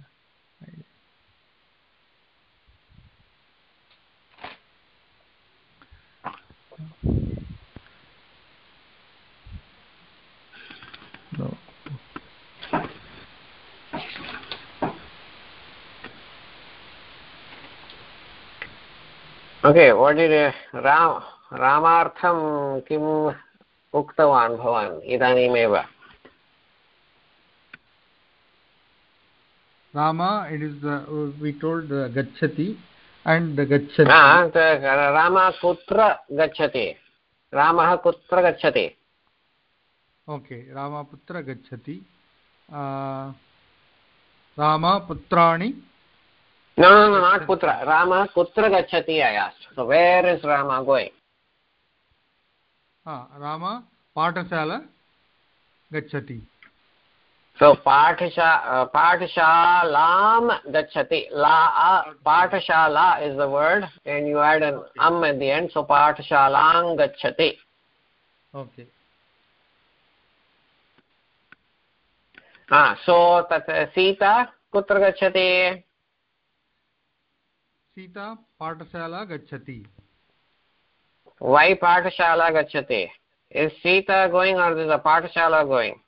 [SPEAKER 3] No.
[SPEAKER 1] Okay what रामार्थं किम् उक्तवान् भवान् इदानीमेव
[SPEAKER 3] Rama it is we told
[SPEAKER 1] गच्छति kutra gachati.
[SPEAKER 3] Okay, Rama putra gachati. Uh, Rama putrani.
[SPEAKER 1] No, no, no, not putra. Rama kutra gachati I asked. So where is Rama going?
[SPEAKER 3] Rama पाठशाला गच्छति
[SPEAKER 1] so pathsha uh, pathshalam gachati la pathshala is the word and you add an am at the end so pathshalam gachati
[SPEAKER 3] okay.
[SPEAKER 1] Ah so tat uh, sita कुत्र गच्छति
[SPEAKER 3] सीता पाठशाला गच्छति
[SPEAKER 1] वै पाठशाला गच्छति is Sita going are is a
[SPEAKER 3] पाठशाला going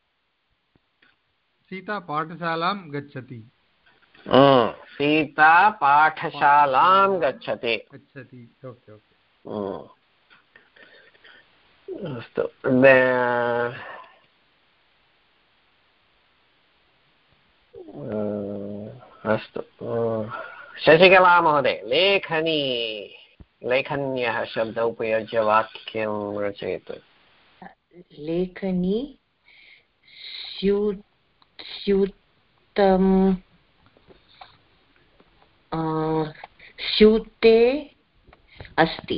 [SPEAKER 3] Sita
[SPEAKER 1] पाठशालां गच्छति। सीता पाठशालां
[SPEAKER 3] गच्छति। गच्छति ओके
[SPEAKER 1] ओके। अस्तु अस्तु शशिकला महोदय लेखनी लेखन्यः शब्द उपयुज्य वाक्यं रचयतु।
[SPEAKER 2] लेखनी स्यूत् स्यूतं स्यूते अस्ति।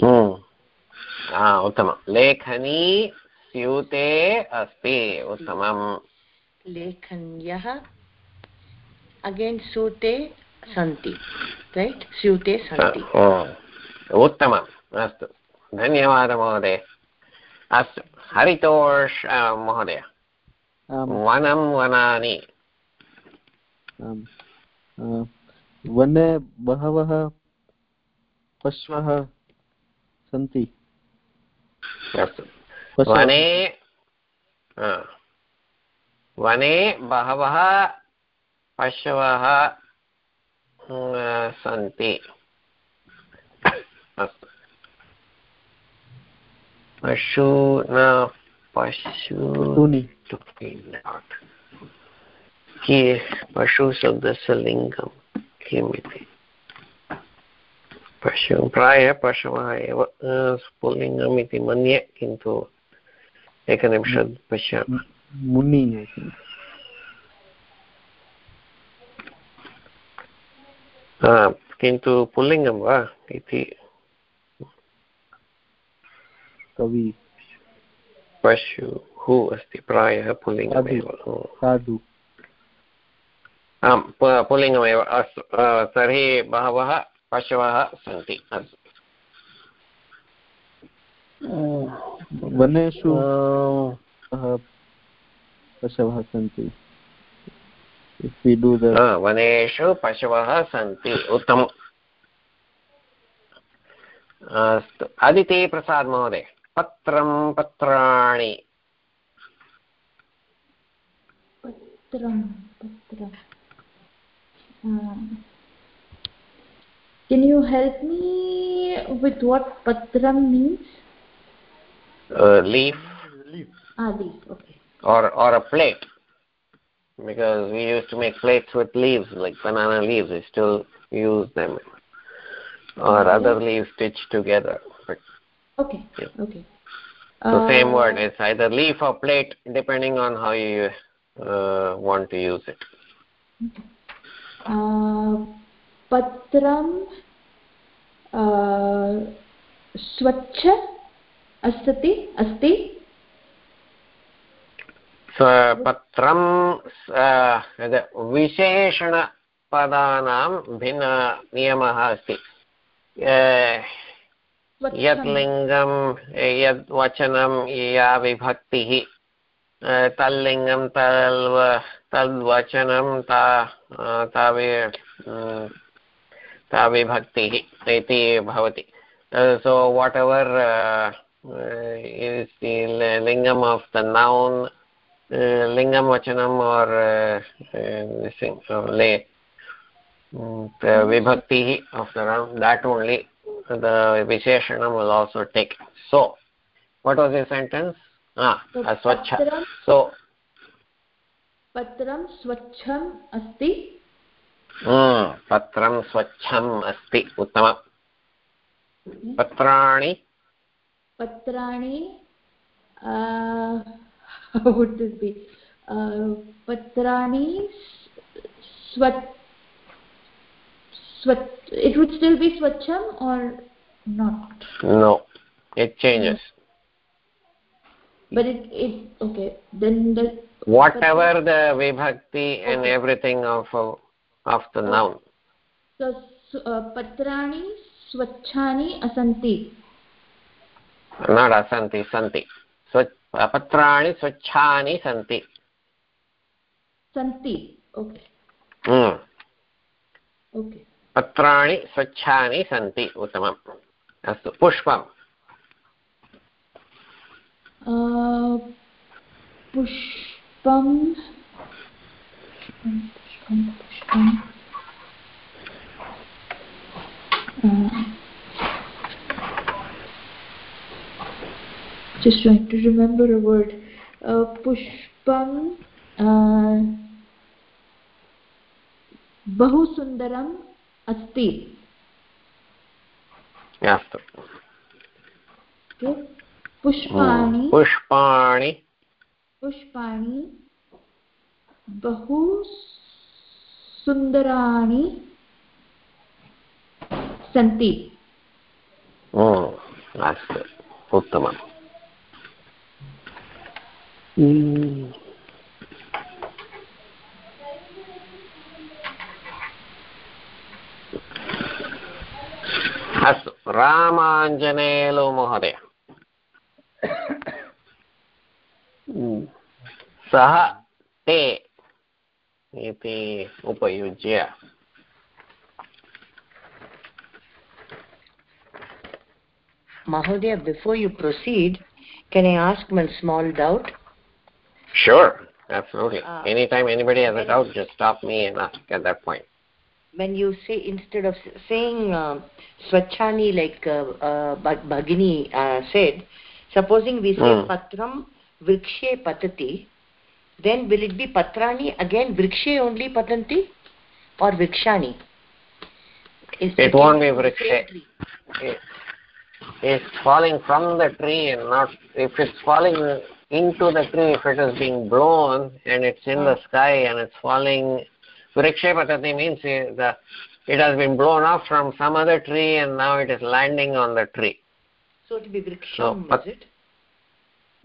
[SPEAKER 1] उत्तमं। लेखनी स्यूते अस्ति उत्तमं
[SPEAKER 2] लेखन्यः अगेन् सूते सन्ति रैट्? स्यूते सन्ति।
[SPEAKER 1] उत्तमम् अस्तु। धन्यवादः महोदय। अस्तु। हरितोष महोदय। वनं वनानि।
[SPEAKER 4] वने बहवः पशवः सन्ति।
[SPEAKER 1] वने वने बहवः पशवः सन्ति। अस्तु। पशु न पशूनि कि पशुशब्दस्य लिङ्गं किम् इति पशु प्रायः पशवः एव पुल्लिङ्गम् इति मन्ये किन्तु एकनिमिषं पश्यामः।
[SPEAKER 4] मुनि
[SPEAKER 1] किन्तु पुल्लिङ्गं वा इति?
[SPEAKER 4] कवि।
[SPEAKER 1] पशुः। अस्ति प्रायः पुल्लिङ्गमेव।
[SPEAKER 4] साधु
[SPEAKER 1] आम् पुल्लिङ्गमेव। अस्तु तर्हि बहवः पशवः सन्ति। अस्तु
[SPEAKER 4] वनेषु पशवः सन्ति।
[SPEAKER 1] वनेषु पशवः सन्ति। उत्तमम् अस्तु। अदिति प्रसाद् महोदय पत्रं पत्राणि।
[SPEAKER 5] पत्रं पत्रं can you help me with what patram means
[SPEAKER 1] uh, leaf
[SPEAKER 5] leaf ah leaf okay
[SPEAKER 1] or or a plate because we used to make plates with leaves like banana leaves we still use them or other leaves stitched together but,
[SPEAKER 5] okay yeah. okay
[SPEAKER 1] the uh, same word it's either leaf or plate depending on how you uh, want to use it
[SPEAKER 5] uh, पत्रं स्वच्छ अस्ति अस्ति
[SPEAKER 1] पत्रं विशेषणपदानां भिन्ननियमः अस्ति यत् लिङ्गं यद् वचनं या विभक्तिः तल्लिङ्गं तल्व तद्वचनं ता तावि ताविभक्तिः इति भवति। सो वाट् एवर् लिङ्गम् आफ् द नौन् लिङ्गं वचनम् और् ले विभक्तिः of the noun that only the विशेषणं will also take so what was a sentence ah
[SPEAKER 5] patram swachham asti
[SPEAKER 1] पत्रं स्वच्छम् अस्ति उत्तमम् पत्राणि
[SPEAKER 5] पत्राणि uh, swat swat it would still be swachham or not
[SPEAKER 1] no it changes
[SPEAKER 5] but it it okay then the
[SPEAKER 1] whatever the vibhakti and okay. everything of of the noun
[SPEAKER 5] so uh, patrani swachhani asanti
[SPEAKER 1] not asanti santi पत्राणि स्वच्छानि सन्ति
[SPEAKER 5] सन्ति okay okay
[SPEAKER 1] पत्राणि स्वच्छानि सन्ति उत्तमम् अस्तु पुष्पम्
[SPEAKER 5] पुष्पं just trying to remember a word uh, pushpam uh, बहु सुन्दरम् अस्ति
[SPEAKER 1] अस्तु
[SPEAKER 5] पुष्पाणि
[SPEAKER 1] पुष्पाणि।
[SPEAKER 5] पुष्पाणि बहु सुन्दराणि सन्ति
[SPEAKER 1] अस्तु उत्तमम्। अस्तु रामाञ्जनेलु महोदय। सः ते इति उपयुज्य
[SPEAKER 2] Mahodaya, before you proceed, can I ask one small doubt?
[SPEAKER 1] Sure, absolutely. Uh, Anytime anybody has a doubt, just stop me and ask at that point.
[SPEAKER 2] When you say, instead of saying uh, Swachani like uh, uh, Bhagini uh, said, supposing we say mm. Patram Vrikshe Patati, then will it be patrani again vrikshe only patanti or vrikshani?
[SPEAKER 1] It won't be vrikshe. it, it's falling from the tree and not if it's falling into the tree if it is being blown and it's in the hmm. sky and it's falling vrikshe patati means eh, the it has been blown off from some other tree and now it is landing on the tree.
[SPEAKER 2] So so to be vriksham no, is it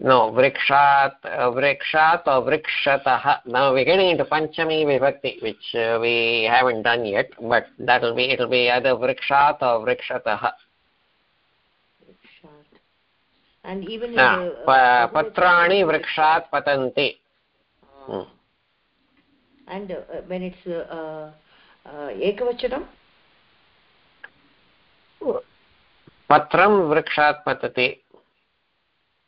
[SPEAKER 1] no vrikshat uh, vrikshat or vrikshatah now we're getting into panchami vibhakti which uh, we haven't done yet but that will be it will be either vrikshat or vrikshatah
[SPEAKER 2] and even
[SPEAKER 1] ah, in the, uh, patrani vrikshat patanti
[SPEAKER 2] hmm. and uh, when it's uh, uh, ekavachanam
[SPEAKER 1] patram vrikshat patati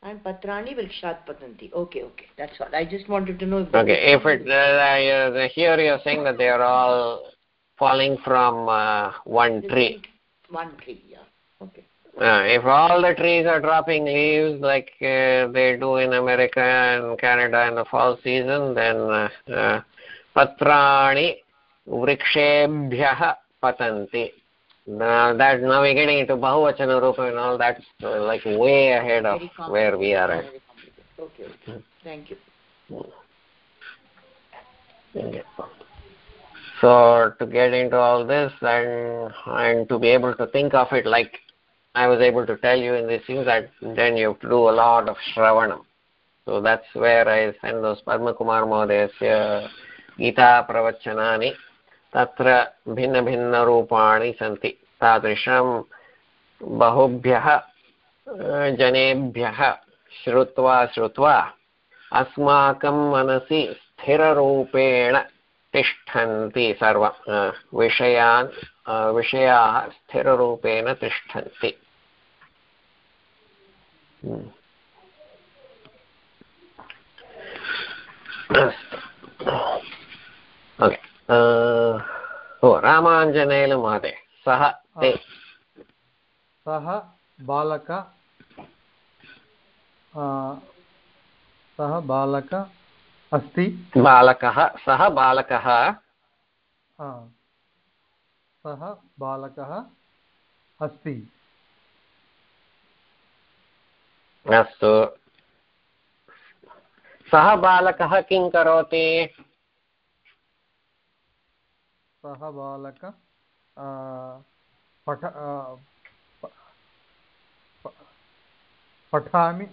[SPEAKER 2] and patrani vrikshat patanti. Okay okay. That's all. I just wanted to know
[SPEAKER 1] if okay if it uh, uh, here you're saying that they are all falling from uh, one tree.
[SPEAKER 2] one tree yeah. Okay.
[SPEAKER 1] Uh, if all the trees are dropping leaves like uh, they do in America and Canada in the fall season, then uh, patrani vrikshebhyah patanti. Now that now we're getting into bahuvachana rupa and all that's uh, like way ahead of where we are at.
[SPEAKER 2] Okay. Thank you.
[SPEAKER 1] So to get into all this and and to be able to think of it like I was able to tell you in this thing that then you have to do a lot of Shravanam. So that's where I send those Padmakumar Mahodayasya Gita Pravachanani तत्र भिन्नभिन्नरूपाणि सन्ति। तादृशं बहुभ्यः जनेभ्यः श्रुत्वा श्रुत्वा अस्माकं मनसि स्थिररूपेण तिष्ठन्ति सर्व। विषयान् विषयाः स्थिररूपेण तिष्ठन्ति। ओके। ओ रामाञ्जनेयलु महोदय सः ते
[SPEAKER 3] सः बालक सः बालक अस्ति
[SPEAKER 1] बालकः सः बालकः
[SPEAKER 3] सः बालकः अस्ति
[SPEAKER 1] अस्तु सः बालकः किं करोति
[SPEAKER 3] सः बालक पठ पठामि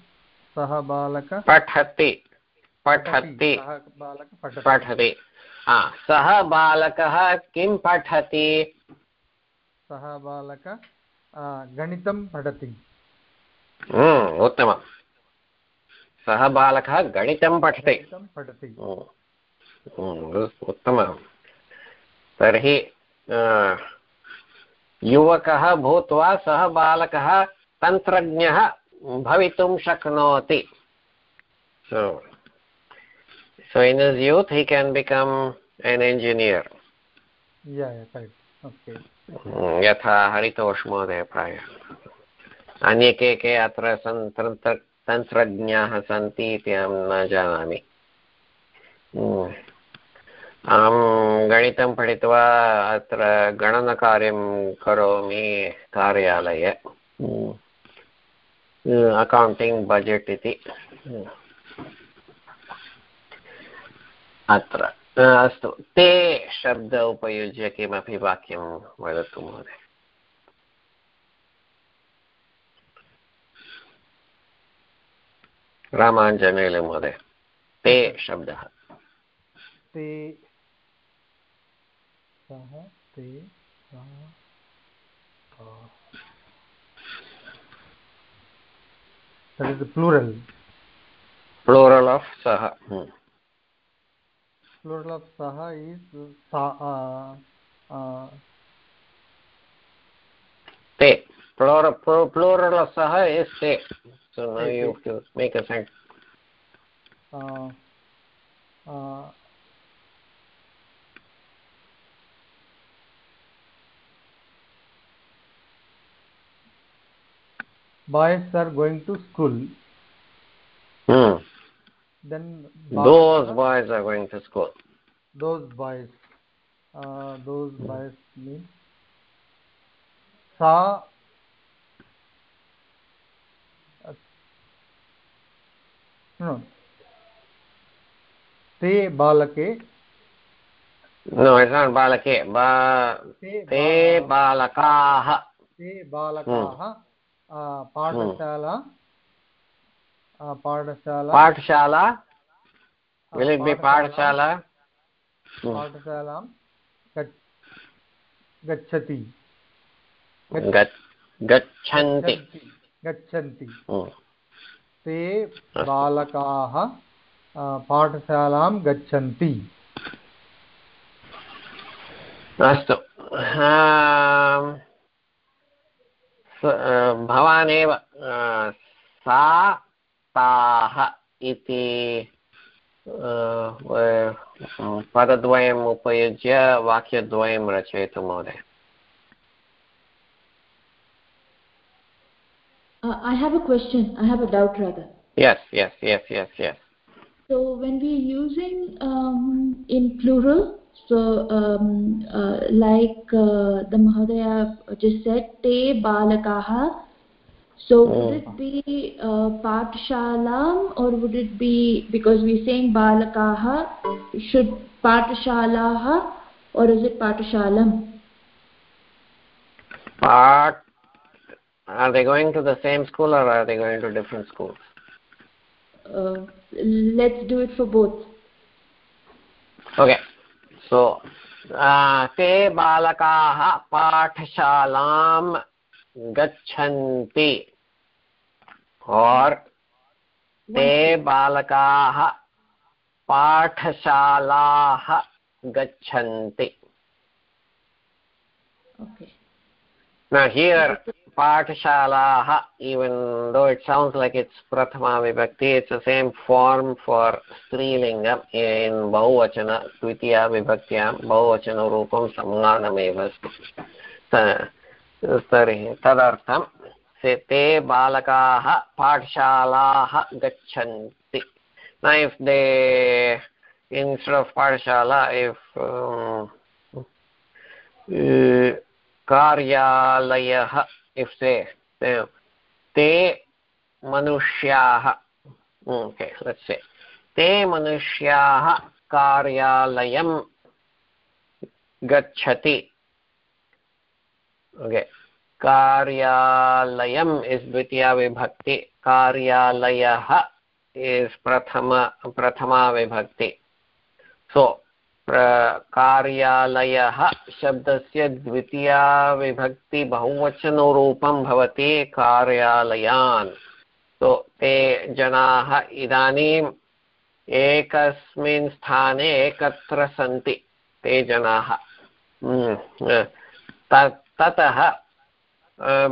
[SPEAKER 3] सः बालक।
[SPEAKER 1] पठति पठति। पठति सः बालकः किं पठति?
[SPEAKER 3] सः बालक गणितं पठति।
[SPEAKER 1] हम्म, उत्तमं सः बालकः गणितं पठति।
[SPEAKER 3] पठति।
[SPEAKER 1] हम्म, हम्म, उत्तमं तर्हि युवकः भूत्वा सः बालकः तन्त्रज्ञः भवितुं शक्नोति. So so in his youth he can become an engineer.
[SPEAKER 3] Yeah, yeah correct. Okay.
[SPEAKER 1] यथा हरितोष महोदय प्रायः. अन्ये के के अत्र तन्त्रज्ञाः सन्ति इति अहं न जानामि. अहं गणितं पठित्वा अत्र गणनकार्यं करोमि कार्यालये। अकौण्टिङ्ग् बजेट् इति। अत्र। अस्तु। ते शब्द उपयुज्य किमपि वाक्यं वदतु महोदय। रामाञ्जनेल महोदय। ते शब्दः।
[SPEAKER 3] ते सः ते that is the plural.
[SPEAKER 1] Plural of saha. Hmm.
[SPEAKER 3] plural of saha is sa uh, uh,
[SPEAKER 1] te. Plural plural of saha is te. So now you have to make a sentence.
[SPEAKER 3] Uh, uh, boys are going to school
[SPEAKER 1] hmm.
[SPEAKER 3] then
[SPEAKER 1] those boys are going to school
[SPEAKER 3] those boys uh, those hmm. boys mean sa no te balake
[SPEAKER 1] no it's not balake ba te balakaah
[SPEAKER 3] te balakaah पाठशाला पाठशाला
[SPEAKER 1] पाठशाला will it be पाठशाला
[SPEAKER 3] पाठशालां गच्छति
[SPEAKER 1] गच्छन्ति
[SPEAKER 3] गच्छन्ति ते बालकाः पाठशालां गच्छन्ति
[SPEAKER 1] अस्तु भवान् एव सा ताः इति पदद्वयम् उपयुज्य वाक्यद्वयं रचयतु महोदय
[SPEAKER 5] Uh, I have a question. I have a doubt rather.
[SPEAKER 1] Yes, yes, yes, yes, yes.
[SPEAKER 5] So when we are using um, in plural, so um, uh, like uh, the Mahodaya just said, te balakaha. So would it be uh, patshalam or would it be because we're saying balakaha? Should patshalaha or is it patshalam?
[SPEAKER 1] Pat are they going to the same school or are they going to different schools?
[SPEAKER 5] Uh, let's do it for both.
[SPEAKER 1] Okay. सो ते बालकाः पाठशालां गच्छन्ति। और् ते बालकाः पाठशालाः
[SPEAKER 5] गच्छन्ति।
[SPEAKER 1] Now here, पाठशालाः even though it sounds like it's प्रथमा विभक्ति it's the same form for स्त्रीलिङ्गम् in बहुवचन द्वितीया विभक्त्यां बहुवचनरूपं सम्मानमेव अस्ति तर्हि तदर्थं ते बालकाः पाठशालाः गच्छन्ति न इफ् दे इन्स्टेड् आफ् पाठशाला इफ् कार्यालयः इफ् से ते मनुष्याः ओके लेट्स् ते मनुष्याः कार्यालयं गच्छति ओके कार्यालयम् इस् द्वितीया विभक्ति कार्यालयः इस् प्रथम प्रथमा विभक्ति सो कार्यालयः शब्दस्य द्वितीया विभक्ति बहुवचनरूपं भवति कार्यालयान्। सो ते जनाः इदानीम् एकस्मिन् स्थाने एकत्र सन्ति ते जनाः। ततः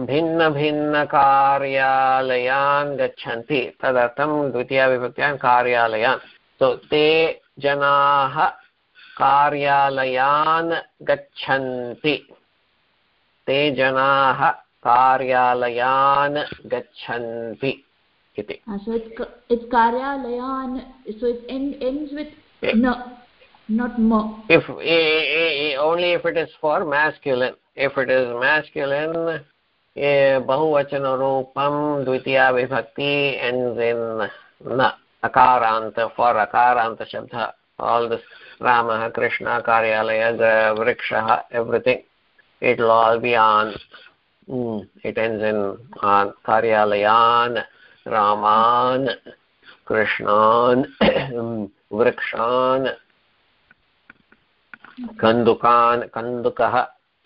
[SPEAKER 1] भिन्नभिन्नकार्यालयान् गच्छन्ति। तदर्थं द्वितीयाविभक्त्यां कार्यालयान्। सो ते जनाः कार्यालयान् गच्छन्ति। ते जनाः कार्यालयान् गच्छन्ति इति। If only if it is for masculine if it is masculine बहुवचनरूपं द्वितीया विभक्ति एण्ड् इन् न अकारान्त for अकारान्तशब्दः all this krishna karyalaya vrikshah everything it will all be on mm, it ends in on karyalayan raman krishnan vrikshan कन्दुकान् कन्दुकः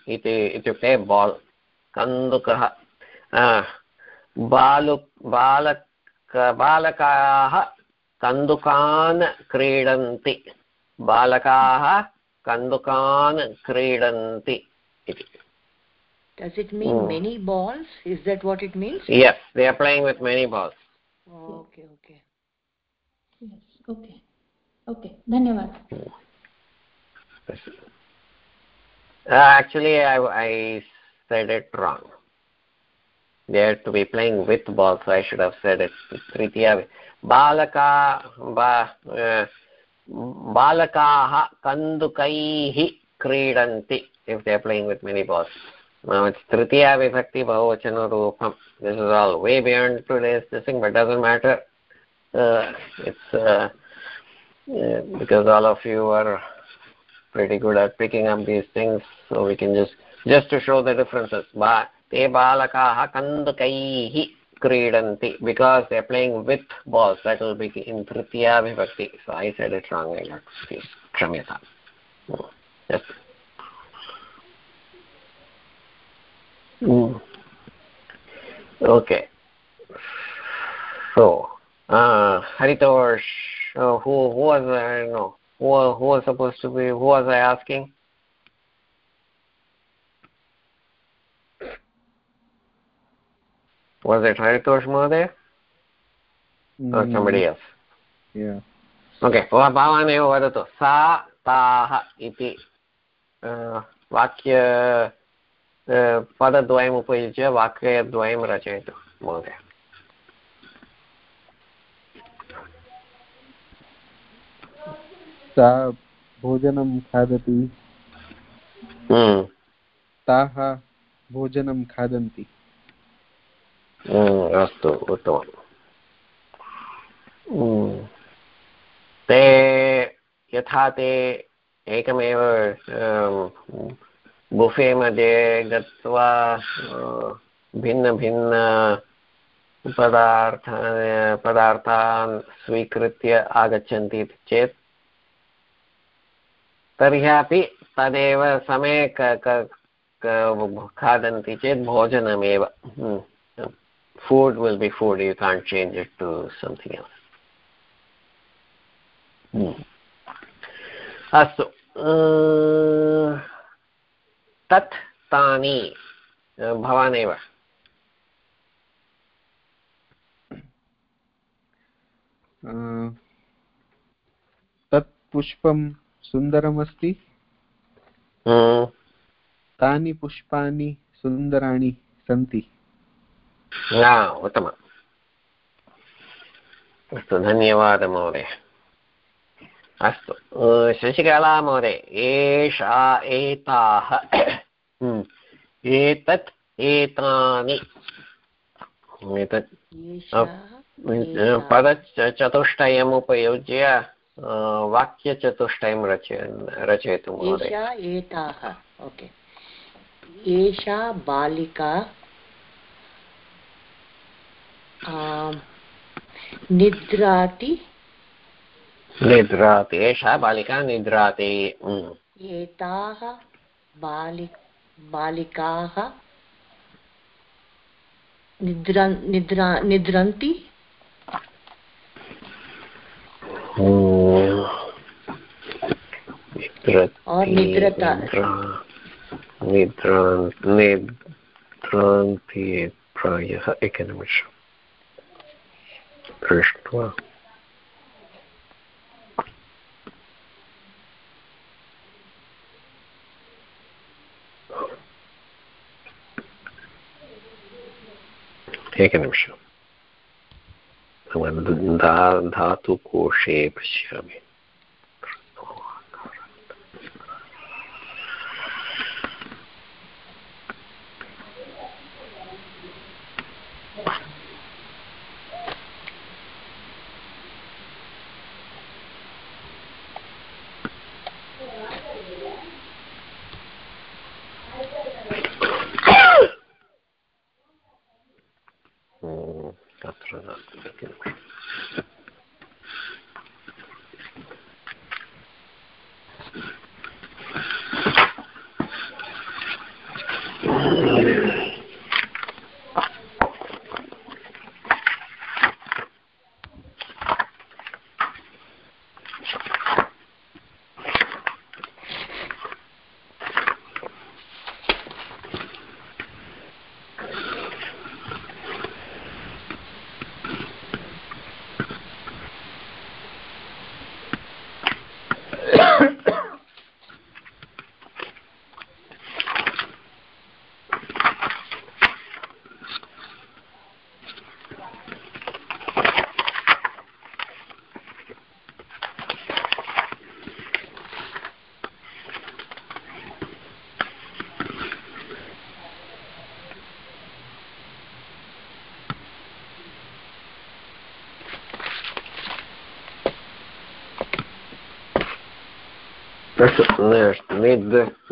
[SPEAKER 1] इति इत्युक्ते बाल् कन्दुकः बालु बालक बालकाः कन्दुकान् क्रीडन्ति बालकाः कन्दुकान् क्रीडन्ति इति
[SPEAKER 2] Does it mean mm. many balls? Is that what it means?
[SPEAKER 1] Yes, they are playing with many balls.
[SPEAKER 2] Oh, okay, okay.
[SPEAKER 5] Yes, okay. Okay, dhanyawad. Mm.
[SPEAKER 1] Uh, actually, I, I said it wrong. They have to be playing with balls, so I should have said it. Tritiya. Balaka, ba, uh, बालकाः कन्दुकैः क्रीडन्ति. If they playing with many balls तृतीया विभक्ति बहुवचनरूपं this is all way beyond today's thing but doesn't matter it's because all of you are very good are picking up these things so we can just just to show the differences बा ते बालकाः कन्दुकैः because they're playing with balls. That will be in tritiya so i said it wrong. I got excuse yes. Hmm. Okay. So uh haritosh uh, who who was i uh, who who was supposed to be who was i asking? Was it haritosh mohoday mm. or somebody else?
[SPEAKER 4] Yeah.
[SPEAKER 1] Okay भवान् एव वदतु सा ताः इति वाक्य पदद्वयम् उपयुज्य वाक्यद्वयं रचयतु महोदय
[SPEAKER 4] सा भोजनं खादति। ताः भोजनं खादन्ति
[SPEAKER 1] अस्तु उत्तमम् हम्म। ते यथा ते एकमेव बुफे मध्ये गत्वा भिन्नभिन्न पदार्थ, पदार्थान् स्वीकृत्य आगच्छन्ति चेत् तर्ह्यापि तदेव समये खादन्ति चेत् भोजनमेव food will be food you can't change it to something else अस्तु तत् तानि भवानेव
[SPEAKER 4] तत् पुष्पं सुन्दरमस्ति तानि पुष्पाणि सुन्दराणि सन्ति
[SPEAKER 1] उत्तमम् अस्तु धन्यवादः महोदय अस्तु शशिकला महोदय एषा एताः। एतत् एतानि एतत् पदचतुष्टयम् उपयुज्य वाक्यचतुष्टयं रच रचयतु
[SPEAKER 2] ओके एषा बालिका निद्राति।
[SPEAKER 1] निद्राति एषा बालिका निद्राति।
[SPEAKER 2] एताः बालि बालिकाः निद्रा निद्रा निद्रन्ति। और निद्रता।
[SPEAKER 1] निद्रान्ति प्रायः एकनिमिषम् दृष्ट्वा एकनिमिषम् धातुकोशे पश्यामि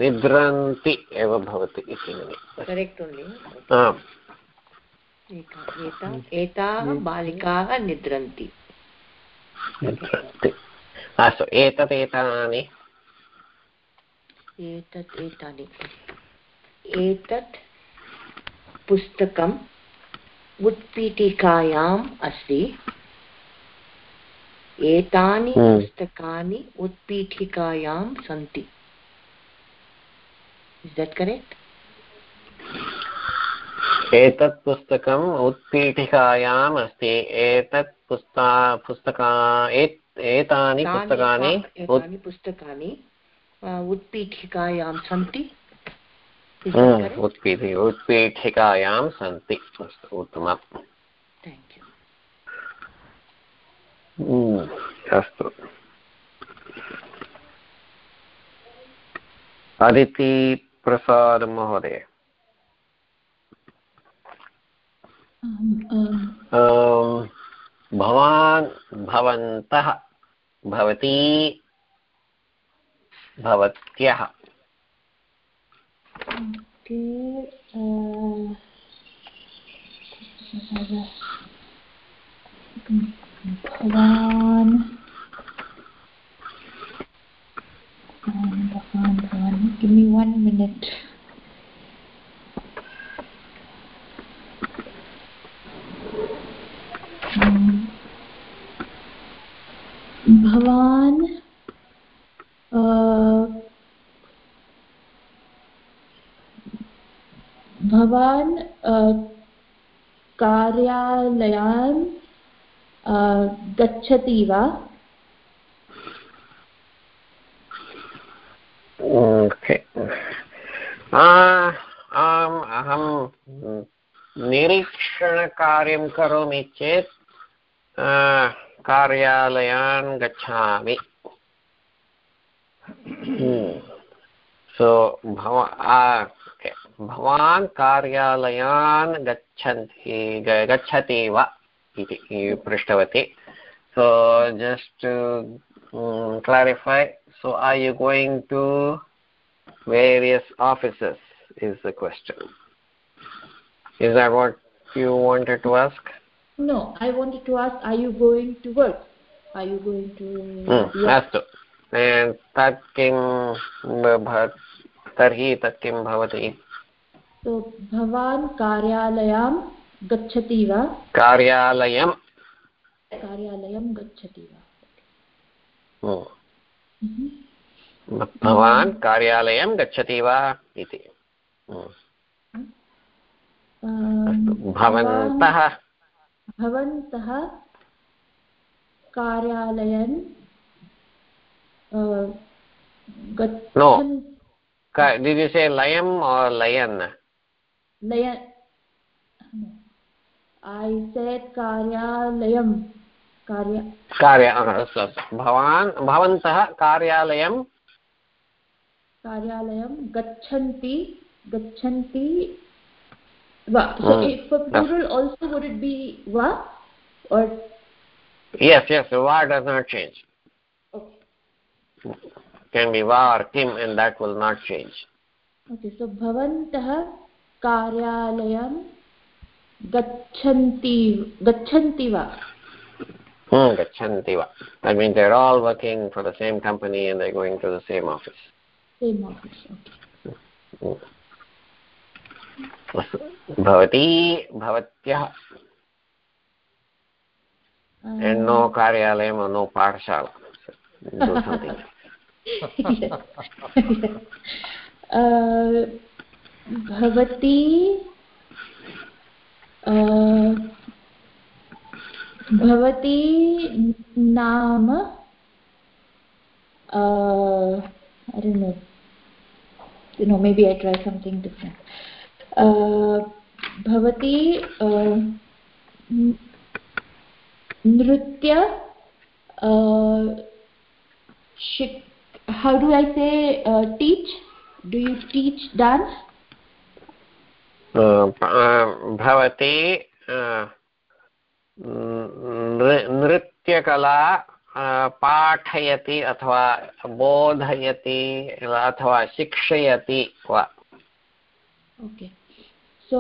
[SPEAKER 1] निद्रन्ति एव भवति इति।
[SPEAKER 2] करेक्ट् ओन्लि एताः बालिकाः निद्रन्ति।
[SPEAKER 1] अस्तु एतत् एतानि।
[SPEAKER 2] एतत् एतानि। एतत् पुस्तकम् उत्पीठिकायाम् अस्ति। एतानि हम्म। पुस्तकानि उत्पीठिकायां सन्ति।
[SPEAKER 1] एतत् पुस्तकम् उत्पीठिकायाम् अस्ति। एतत् पुस्ता पुस्तका एतानि पुस्तकानि
[SPEAKER 2] एतानि पुस्तकानि उत्पीठिकायां सन्ति।
[SPEAKER 1] हम्म, उत्पीठि उत्पीठिकायां सन्ति। उत्तमम्। अस्तु। अदितिप्रसादमहोदय भवान् भवन्तः भवती भवत्यः।
[SPEAKER 5] भवान्। Give me one minute. भवान् भवान् कार्यालयान् गच्छति वा
[SPEAKER 1] आम् अहं निरीक्षणकार्यं करोमि चेत् कार्यालयान् गच्छामि सो भव भवान् कार्यालयान् गच्छन्ति गच्छति वा इति पृष्टवती to um, clarify so are you going to various offices is the question is that what you wanted to ask
[SPEAKER 5] no i wanted to ask are you going to work are you going to
[SPEAKER 1] अस्तु तत् किं तर्हि तत् किं भवति
[SPEAKER 5] तो भवान् कार्यालयां गच्छति वा
[SPEAKER 1] कार्यालयं
[SPEAKER 5] कार्यालयं गच्छति वा
[SPEAKER 1] हम्म। भवान् कार्यालयं गच्छति वा इति। भवन्तः?
[SPEAKER 5] भवन्तः कार्यालयन्
[SPEAKER 1] no did you say layam or layan
[SPEAKER 5] layan I said कार्यालयं कार्य
[SPEAKER 1] कार्य अस्तु अस्तु भवान् भवन्तः कार्यालयं
[SPEAKER 5] कार्यालयं गच्छन्ति गच्छन्ति va so if for plural also would it be va or
[SPEAKER 1] yes yes va does not change
[SPEAKER 5] okay
[SPEAKER 1] can be va or kim and that will not change
[SPEAKER 5] okay so bhavantah कार्यालयं गच्छन्ति गच्छन्ति वा
[SPEAKER 1] hmm, gachanti va that means they're all working for the same company and they're going to the same office
[SPEAKER 5] same office okay
[SPEAKER 1] भवती भवत्यः and no कार्यालयं no पाठशाला do something
[SPEAKER 5] भवती <laughs> भवती नाम you know maybe I try something different भवती नृत्य do I say uh, teach do you teach dance
[SPEAKER 1] भवती नृत्यकला पाठयति अथवा बोधयति अथवा शिक्षयति वा।
[SPEAKER 5] ओके। सो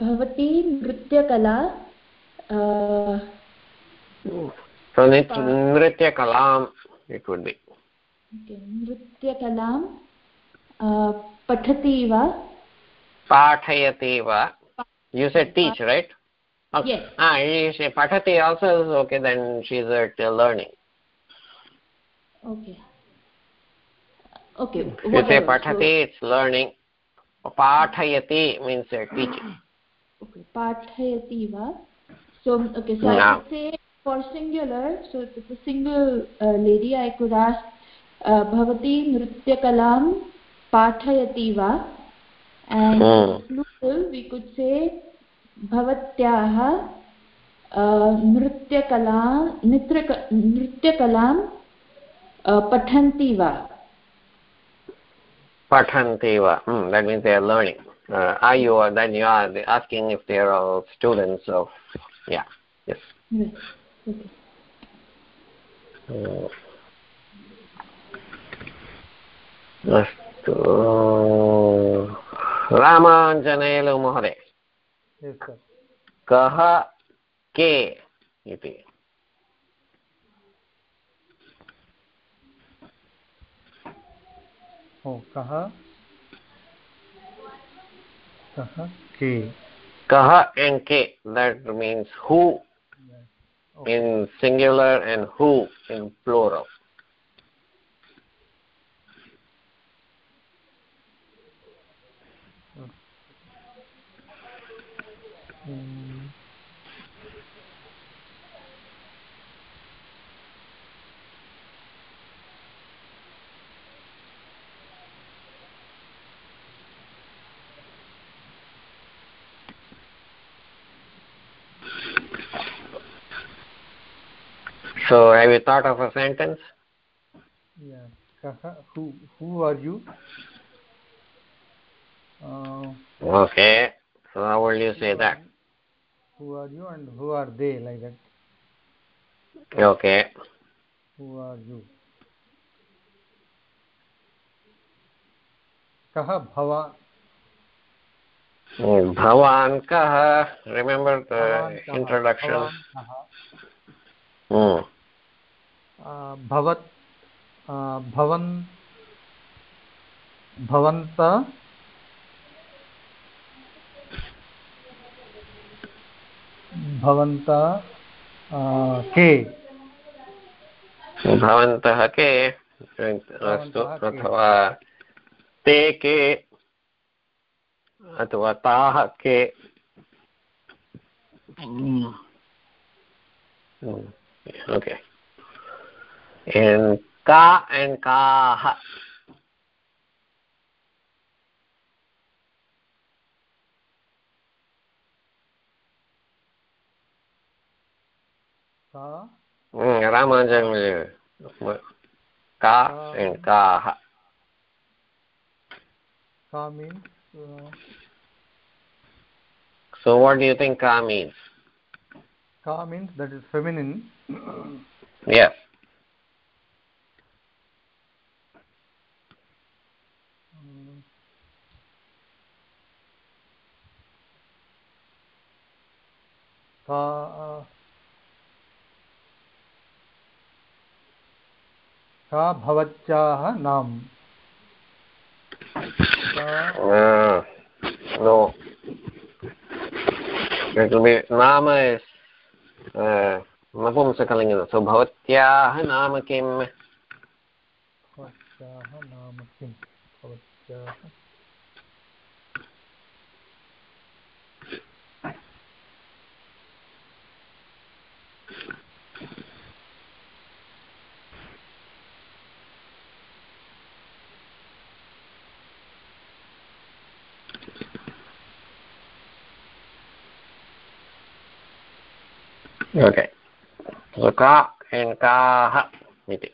[SPEAKER 5] भवती नृत्यकला
[SPEAKER 1] नृत्यकलाम् इट् वुड् बि
[SPEAKER 5] नृत्यकलां पठति वा?
[SPEAKER 1] पाठयति वा। You said teach right Okay. Yes. Ah, she, Patati also is okay, then she's at uh, learning.
[SPEAKER 5] Okay. Okay.
[SPEAKER 1] If you say Patati, so, it's learning. Pathayati means uh, teaching. <coughs>
[SPEAKER 5] Okay. Pathayati va. So, okay, so. I could say for singular, so if it's a single uh, lady, I could ask, uh, Bhavati Nrityakalam Pathayati va. And mm. plural, we could say भवत्याः नृत्यकला नृत्यक नृत्यकलां पठन्ति वा
[SPEAKER 1] पठन्ति वा means they are learning uh, are you then you are asking if they are students of yeah yes. Okay. अस्तु रामाञ्जनेलु महोदय कः के इति
[SPEAKER 3] कः कः के
[SPEAKER 1] कः and ke that means who in singular and who in plural So have you thought of a sentence?
[SPEAKER 3] Yeah. Who who are you?
[SPEAKER 1] Uh, okay. So how will you say that?
[SPEAKER 3] Who are you and who are they like that
[SPEAKER 1] okay
[SPEAKER 3] who are you kah bhavan
[SPEAKER 1] bhavan kah remember the introduction hmm
[SPEAKER 3] bhavat bhavan भवन्तः के?
[SPEAKER 1] भवन्तः के? अस्तु अथवा ते के? अथवा ताः के? Okay. And ka and kaah Ramanujan ka and kaha.
[SPEAKER 3] Ka means. Uh,
[SPEAKER 1] so what do you think ka means?
[SPEAKER 3] Ka means that is feminine.
[SPEAKER 1] yes.
[SPEAKER 3] Ka. Uh, का भवत्याः नाम।
[SPEAKER 1] no it will be nama is uh, नपुंसकलिङ्गं सो भवत्याः नाम किम्?
[SPEAKER 3] भवत्याः नाम किं भवत्याः
[SPEAKER 1] okay so ka and kaah iti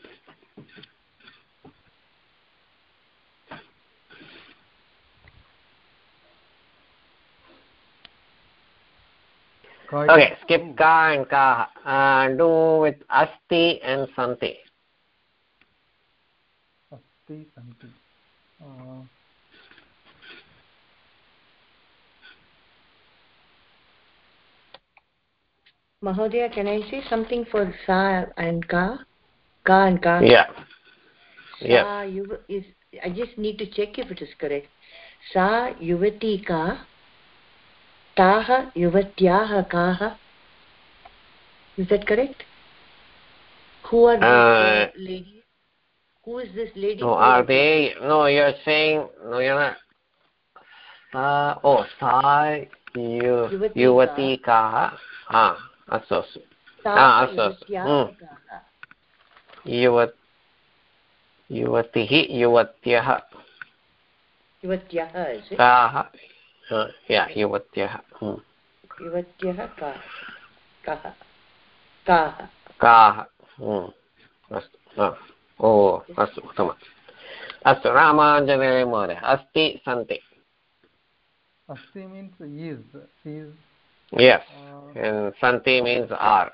[SPEAKER 1] Okay, skip ka and. Uh, do with asti and santi.
[SPEAKER 3] Asti, santi. Uh,
[SPEAKER 2] Mahodaya, can I say something for sa and ka? Ka and ka?
[SPEAKER 1] Yeah.
[SPEAKER 2] Sa
[SPEAKER 1] yeah.
[SPEAKER 2] Yuva is, I just need to check if it is correct. Sa yuvati ka, taha yuvatyaha kaha. Is that correct? Who are these
[SPEAKER 1] Uh,
[SPEAKER 2] uh, ladies? Who is this lady?
[SPEAKER 1] No, are they? No, you're saying no. You're not. Sa oh sa yu
[SPEAKER 2] Yuvatika.
[SPEAKER 1] yuvati kaha. Ah, अस्तु अस्तु अस्तु अस्तु
[SPEAKER 2] kaha.
[SPEAKER 1] युवत् युवतिः युवत्यः।
[SPEAKER 2] it?
[SPEAKER 1] काः? युवत्यः। हम्म।
[SPEAKER 2] युवत्यः का कः? काः?
[SPEAKER 1] काः? हम्म। अस्तु ओ अस्तु उत्तमम्। अस्तु रामाञ्जनेय महोदय अस्ति सन्ति।
[SPEAKER 3] means is is
[SPEAKER 1] yes
[SPEAKER 3] uh,
[SPEAKER 1] and santi means are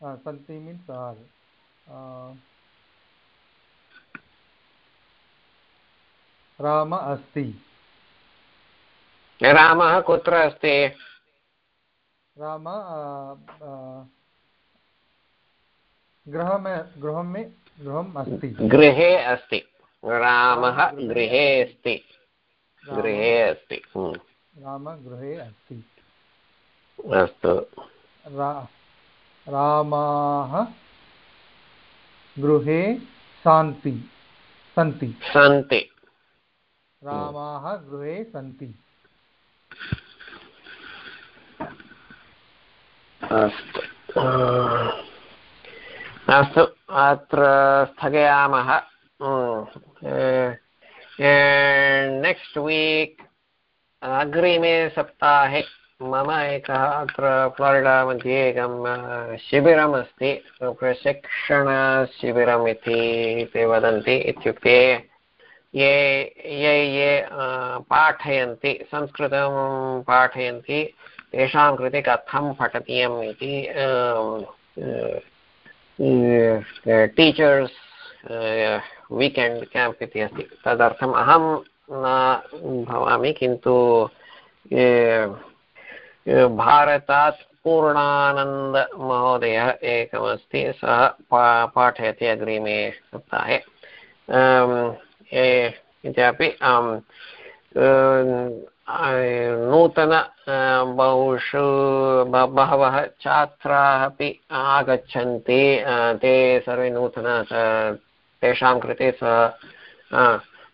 [SPEAKER 3] uh, santi means are uh, rama asti
[SPEAKER 1] रामः कुत्र अस्ति
[SPEAKER 3] rama uh, uh, गृह गृह में गृहम् अस्ति
[SPEAKER 1] गृहे अस्ति रामः गृहे अस्ति गृहे अस्ति हम्म।
[SPEAKER 3] राम गृहे अस्ति
[SPEAKER 1] अस्तु।
[SPEAKER 3] रा रामाः गृहे शान्ति सन्ति।
[SPEAKER 1] सन्ति
[SPEAKER 3] रामाः गृहे सन्ति।
[SPEAKER 1] अस्तु। अस्तु अत्र स्थगयामः। नेक्स्ट् वीक् अग्रिमे सप्ताहे मम एकः अत्र फ्लोरिडा मध्ये एकं शिबिरमस्ति, प्रशिक्षणशिबिरम् इति ते वदन्ति इत्युक्ते ये ये ये पाठयन्ति, संस्कृतं पाठयन्ति, तेषां कृते कथं पठनीयम् इति टीचर्स् वीकेण्ड् केम्प् इति अस्ति। तदर्थम् अहं न भवामि, किन्तु भारतात् पूर्णानन्दमहोदयः एकमस्ति, सः पा, पाठयति अग्रिमे सप्ताहे। इत्यपि नूतन बहुषु बहवः छात्राः अपि आगच्छन्ति ते सर्वे नूतन तेषां कृते सः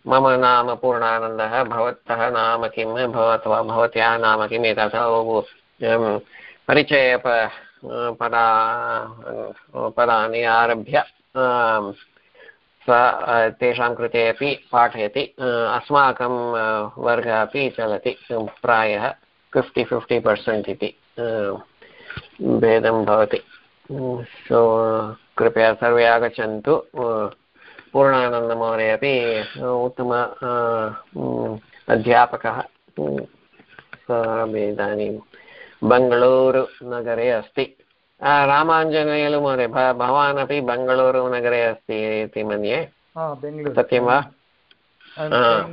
[SPEAKER 1] मम नाम पूर्णानन्दः भवतः नाम किं भव अथवा भवत्याः नाम किम्? एतथा परिचय पदा पदानि आरभ्य स तेषां कृते अपि पाठयति अस्माकं वर्गः अपि चलति प्रायः फिफ्टि फिफ्टि पर्सेण्ट् इति भेदं भवति। सो, कृपया सर्वे आगच्छन्तु पूर्णानन्दमहोदय अपि उत्तम अ, अध्यापकः इदानीं बङ्गळूरुनगरे अस्ति अ, रामाञ्जनेयलु महोदय भवान् अपि बङ्गळूरुनगरे अस्ति इति मन्ये
[SPEAKER 3] हा
[SPEAKER 1] सत्यं वा Ah.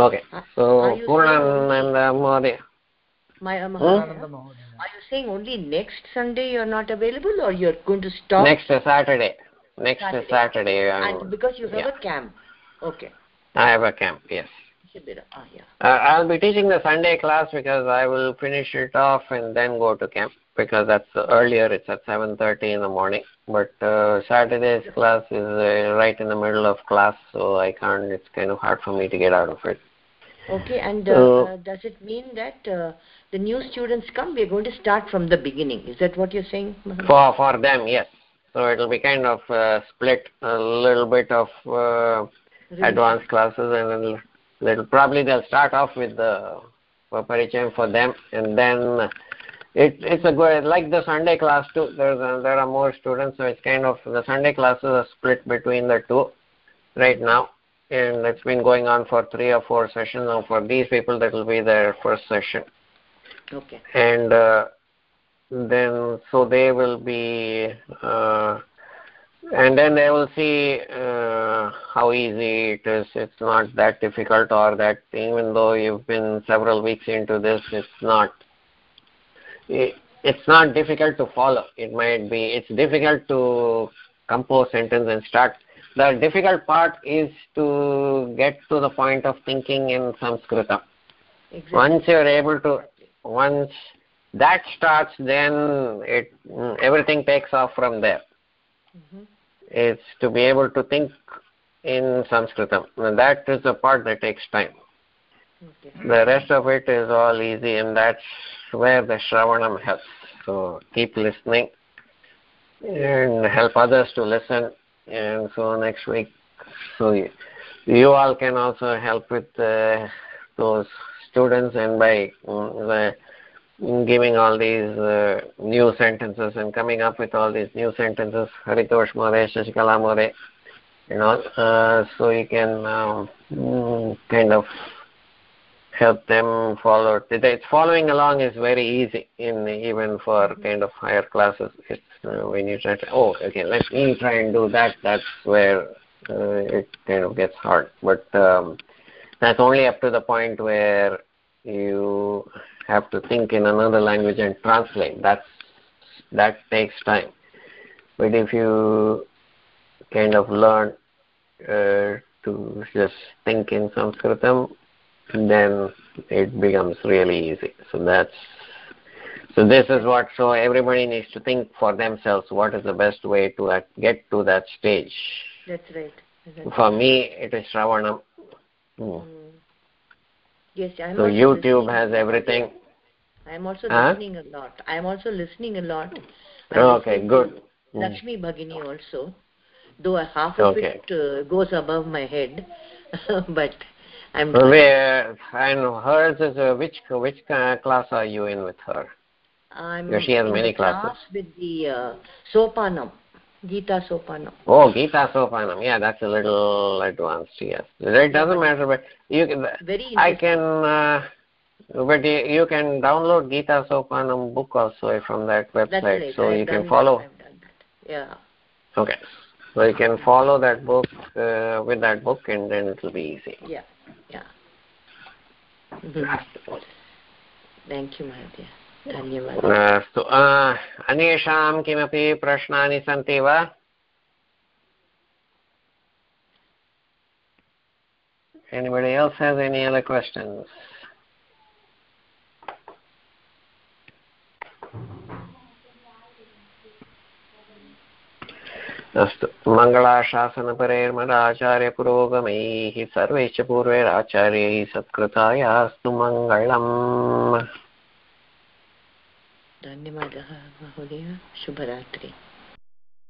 [SPEAKER 1] Okay so
[SPEAKER 2] Are you
[SPEAKER 1] Purnananda महोदय
[SPEAKER 2] My, uh,
[SPEAKER 1] Hmm?
[SPEAKER 2] Are you saying only next Sunday you're not available or you're going to stop?
[SPEAKER 1] next Saturday next
[SPEAKER 2] Saturday.
[SPEAKER 1] Saturday
[SPEAKER 2] And because you have
[SPEAKER 1] yeah.
[SPEAKER 2] a camp. Okay.
[SPEAKER 1] I have a camp yes.
[SPEAKER 2] Ah, yeah.
[SPEAKER 1] Uh, I'll be teaching the Sunday class because I will finish it off and then go to camp because that's earlier. It's at 7:30 in the morning. But uh, Saturday's class is uh, right in the middle of class, so I can't. It's kind of hard for me to get out of it.
[SPEAKER 2] Okay, and uh,
[SPEAKER 1] So-
[SPEAKER 2] uh, does it mean that uh, the new students come? We're going to start from the beginning. Is that what you're saying?
[SPEAKER 1] For for them, yes. So it'll be kind of uh, split a little bit of uh, advanced classes and then little probably they'll start off with the for parichayam for them and then it, it's a good like the sunday class too there's a, there are more students so it's kind of the sunday classes are split between the two right now. And it's been going on for three or four sessions now. For these people that will be their first session.
[SPEAKER 2] Okay.
[SPEAKER 1] And uh, then so they will be uh, and then they will see uh, how easy it is. It's not that difficult or that even though you've been several weeks into this it's not it, it's not difficult to follow. It might be it's difficult to compose sentence and start. The difficult part is to get to the point of thinking in sanskritam exactly. once you're able to once that starts then it everything takes off from there. Mm-hmm. it's to be able to think in sanskritam. And that is the part that takes time. Okay. the rest of it is all easy and that's where the shravanam helps. So keep listening and help others to listen. And so next week so you, you all can also help with uh, those students and by uh, giving all these uh, new sentences and coming up with all these new sentences. Haritosh more shashikala more you know uh, so you can um, kind of help them follow. It's following along is very easy in even for kind of higher classes. It's uh, when you try to oh okay let me try and do that that's where uh, it kind of gets hard. But um, that's only up to the point where you have to think in another language and translate. That's that takes time. But if you kind of learn uh, to just think in sanskritam then it becomes really easy. So that's so this is what so everybody needs to think for themselves what is the best way to get to that stage.
[SPEAKER 2] That's right. That's
[SPEAKER 1] for me it is shravanam.
[SPEAKER 2] Mm. Yes I'm
[SPEAKER 1] so youtube has everything?
[SPEAKER 2] I'm also huh? listening a lot. I'm also listening a lot.
[SPEAKER 1] I'm okay good.
[SPEAKER 2] lakshmi bhagini also though a half of okay. it uh, goes above my head <laughs> but i'm
[SPEAKER 1] where and hers is uh, which which class are you in with her?
[SPEAKER 2] I'm
[SPEAKER 1] she has many classes.
[SPEAKER 2] Class with the uh, Sopanam, Gita Sopanam.
[SPEAKER 1] Oh, Gita Sopanam. Yeah, that's a little advanced. Yes, it doesn't matter, but you can.
[SPEAKER 2] Very
[SPEAKER 1] I can. Uh, but you, you can download Gita Sopanam book also from that website,
[SPEAKER 2] right.
[SPEAKER 1] so
[SPEAKER 2] I've
[SPEAKER 1] you can follow. That.
[SPEAKER 2] Yeah.
[SPEAKER 1] Okay, so you can follow that book uh, with that book, and then it will be easy.
[SPEAKER 2] Yeah. Yeah. Thank you, my dear.
[SPEAKER 1] अस्तु। अन्येषां किमपि प्रश्नानि सन्ति वा? Anybody else has any other questions? अस्तु। मङ्गलाशासनपरेर्मदाचार्यपुरोगमैः सर्वैश्च पूर्वैराचार्यैः सत्कृतायास्तु मङ्गलम्।
[SPEAKER 2] धन्यवादः महोदय शुभरात्रि।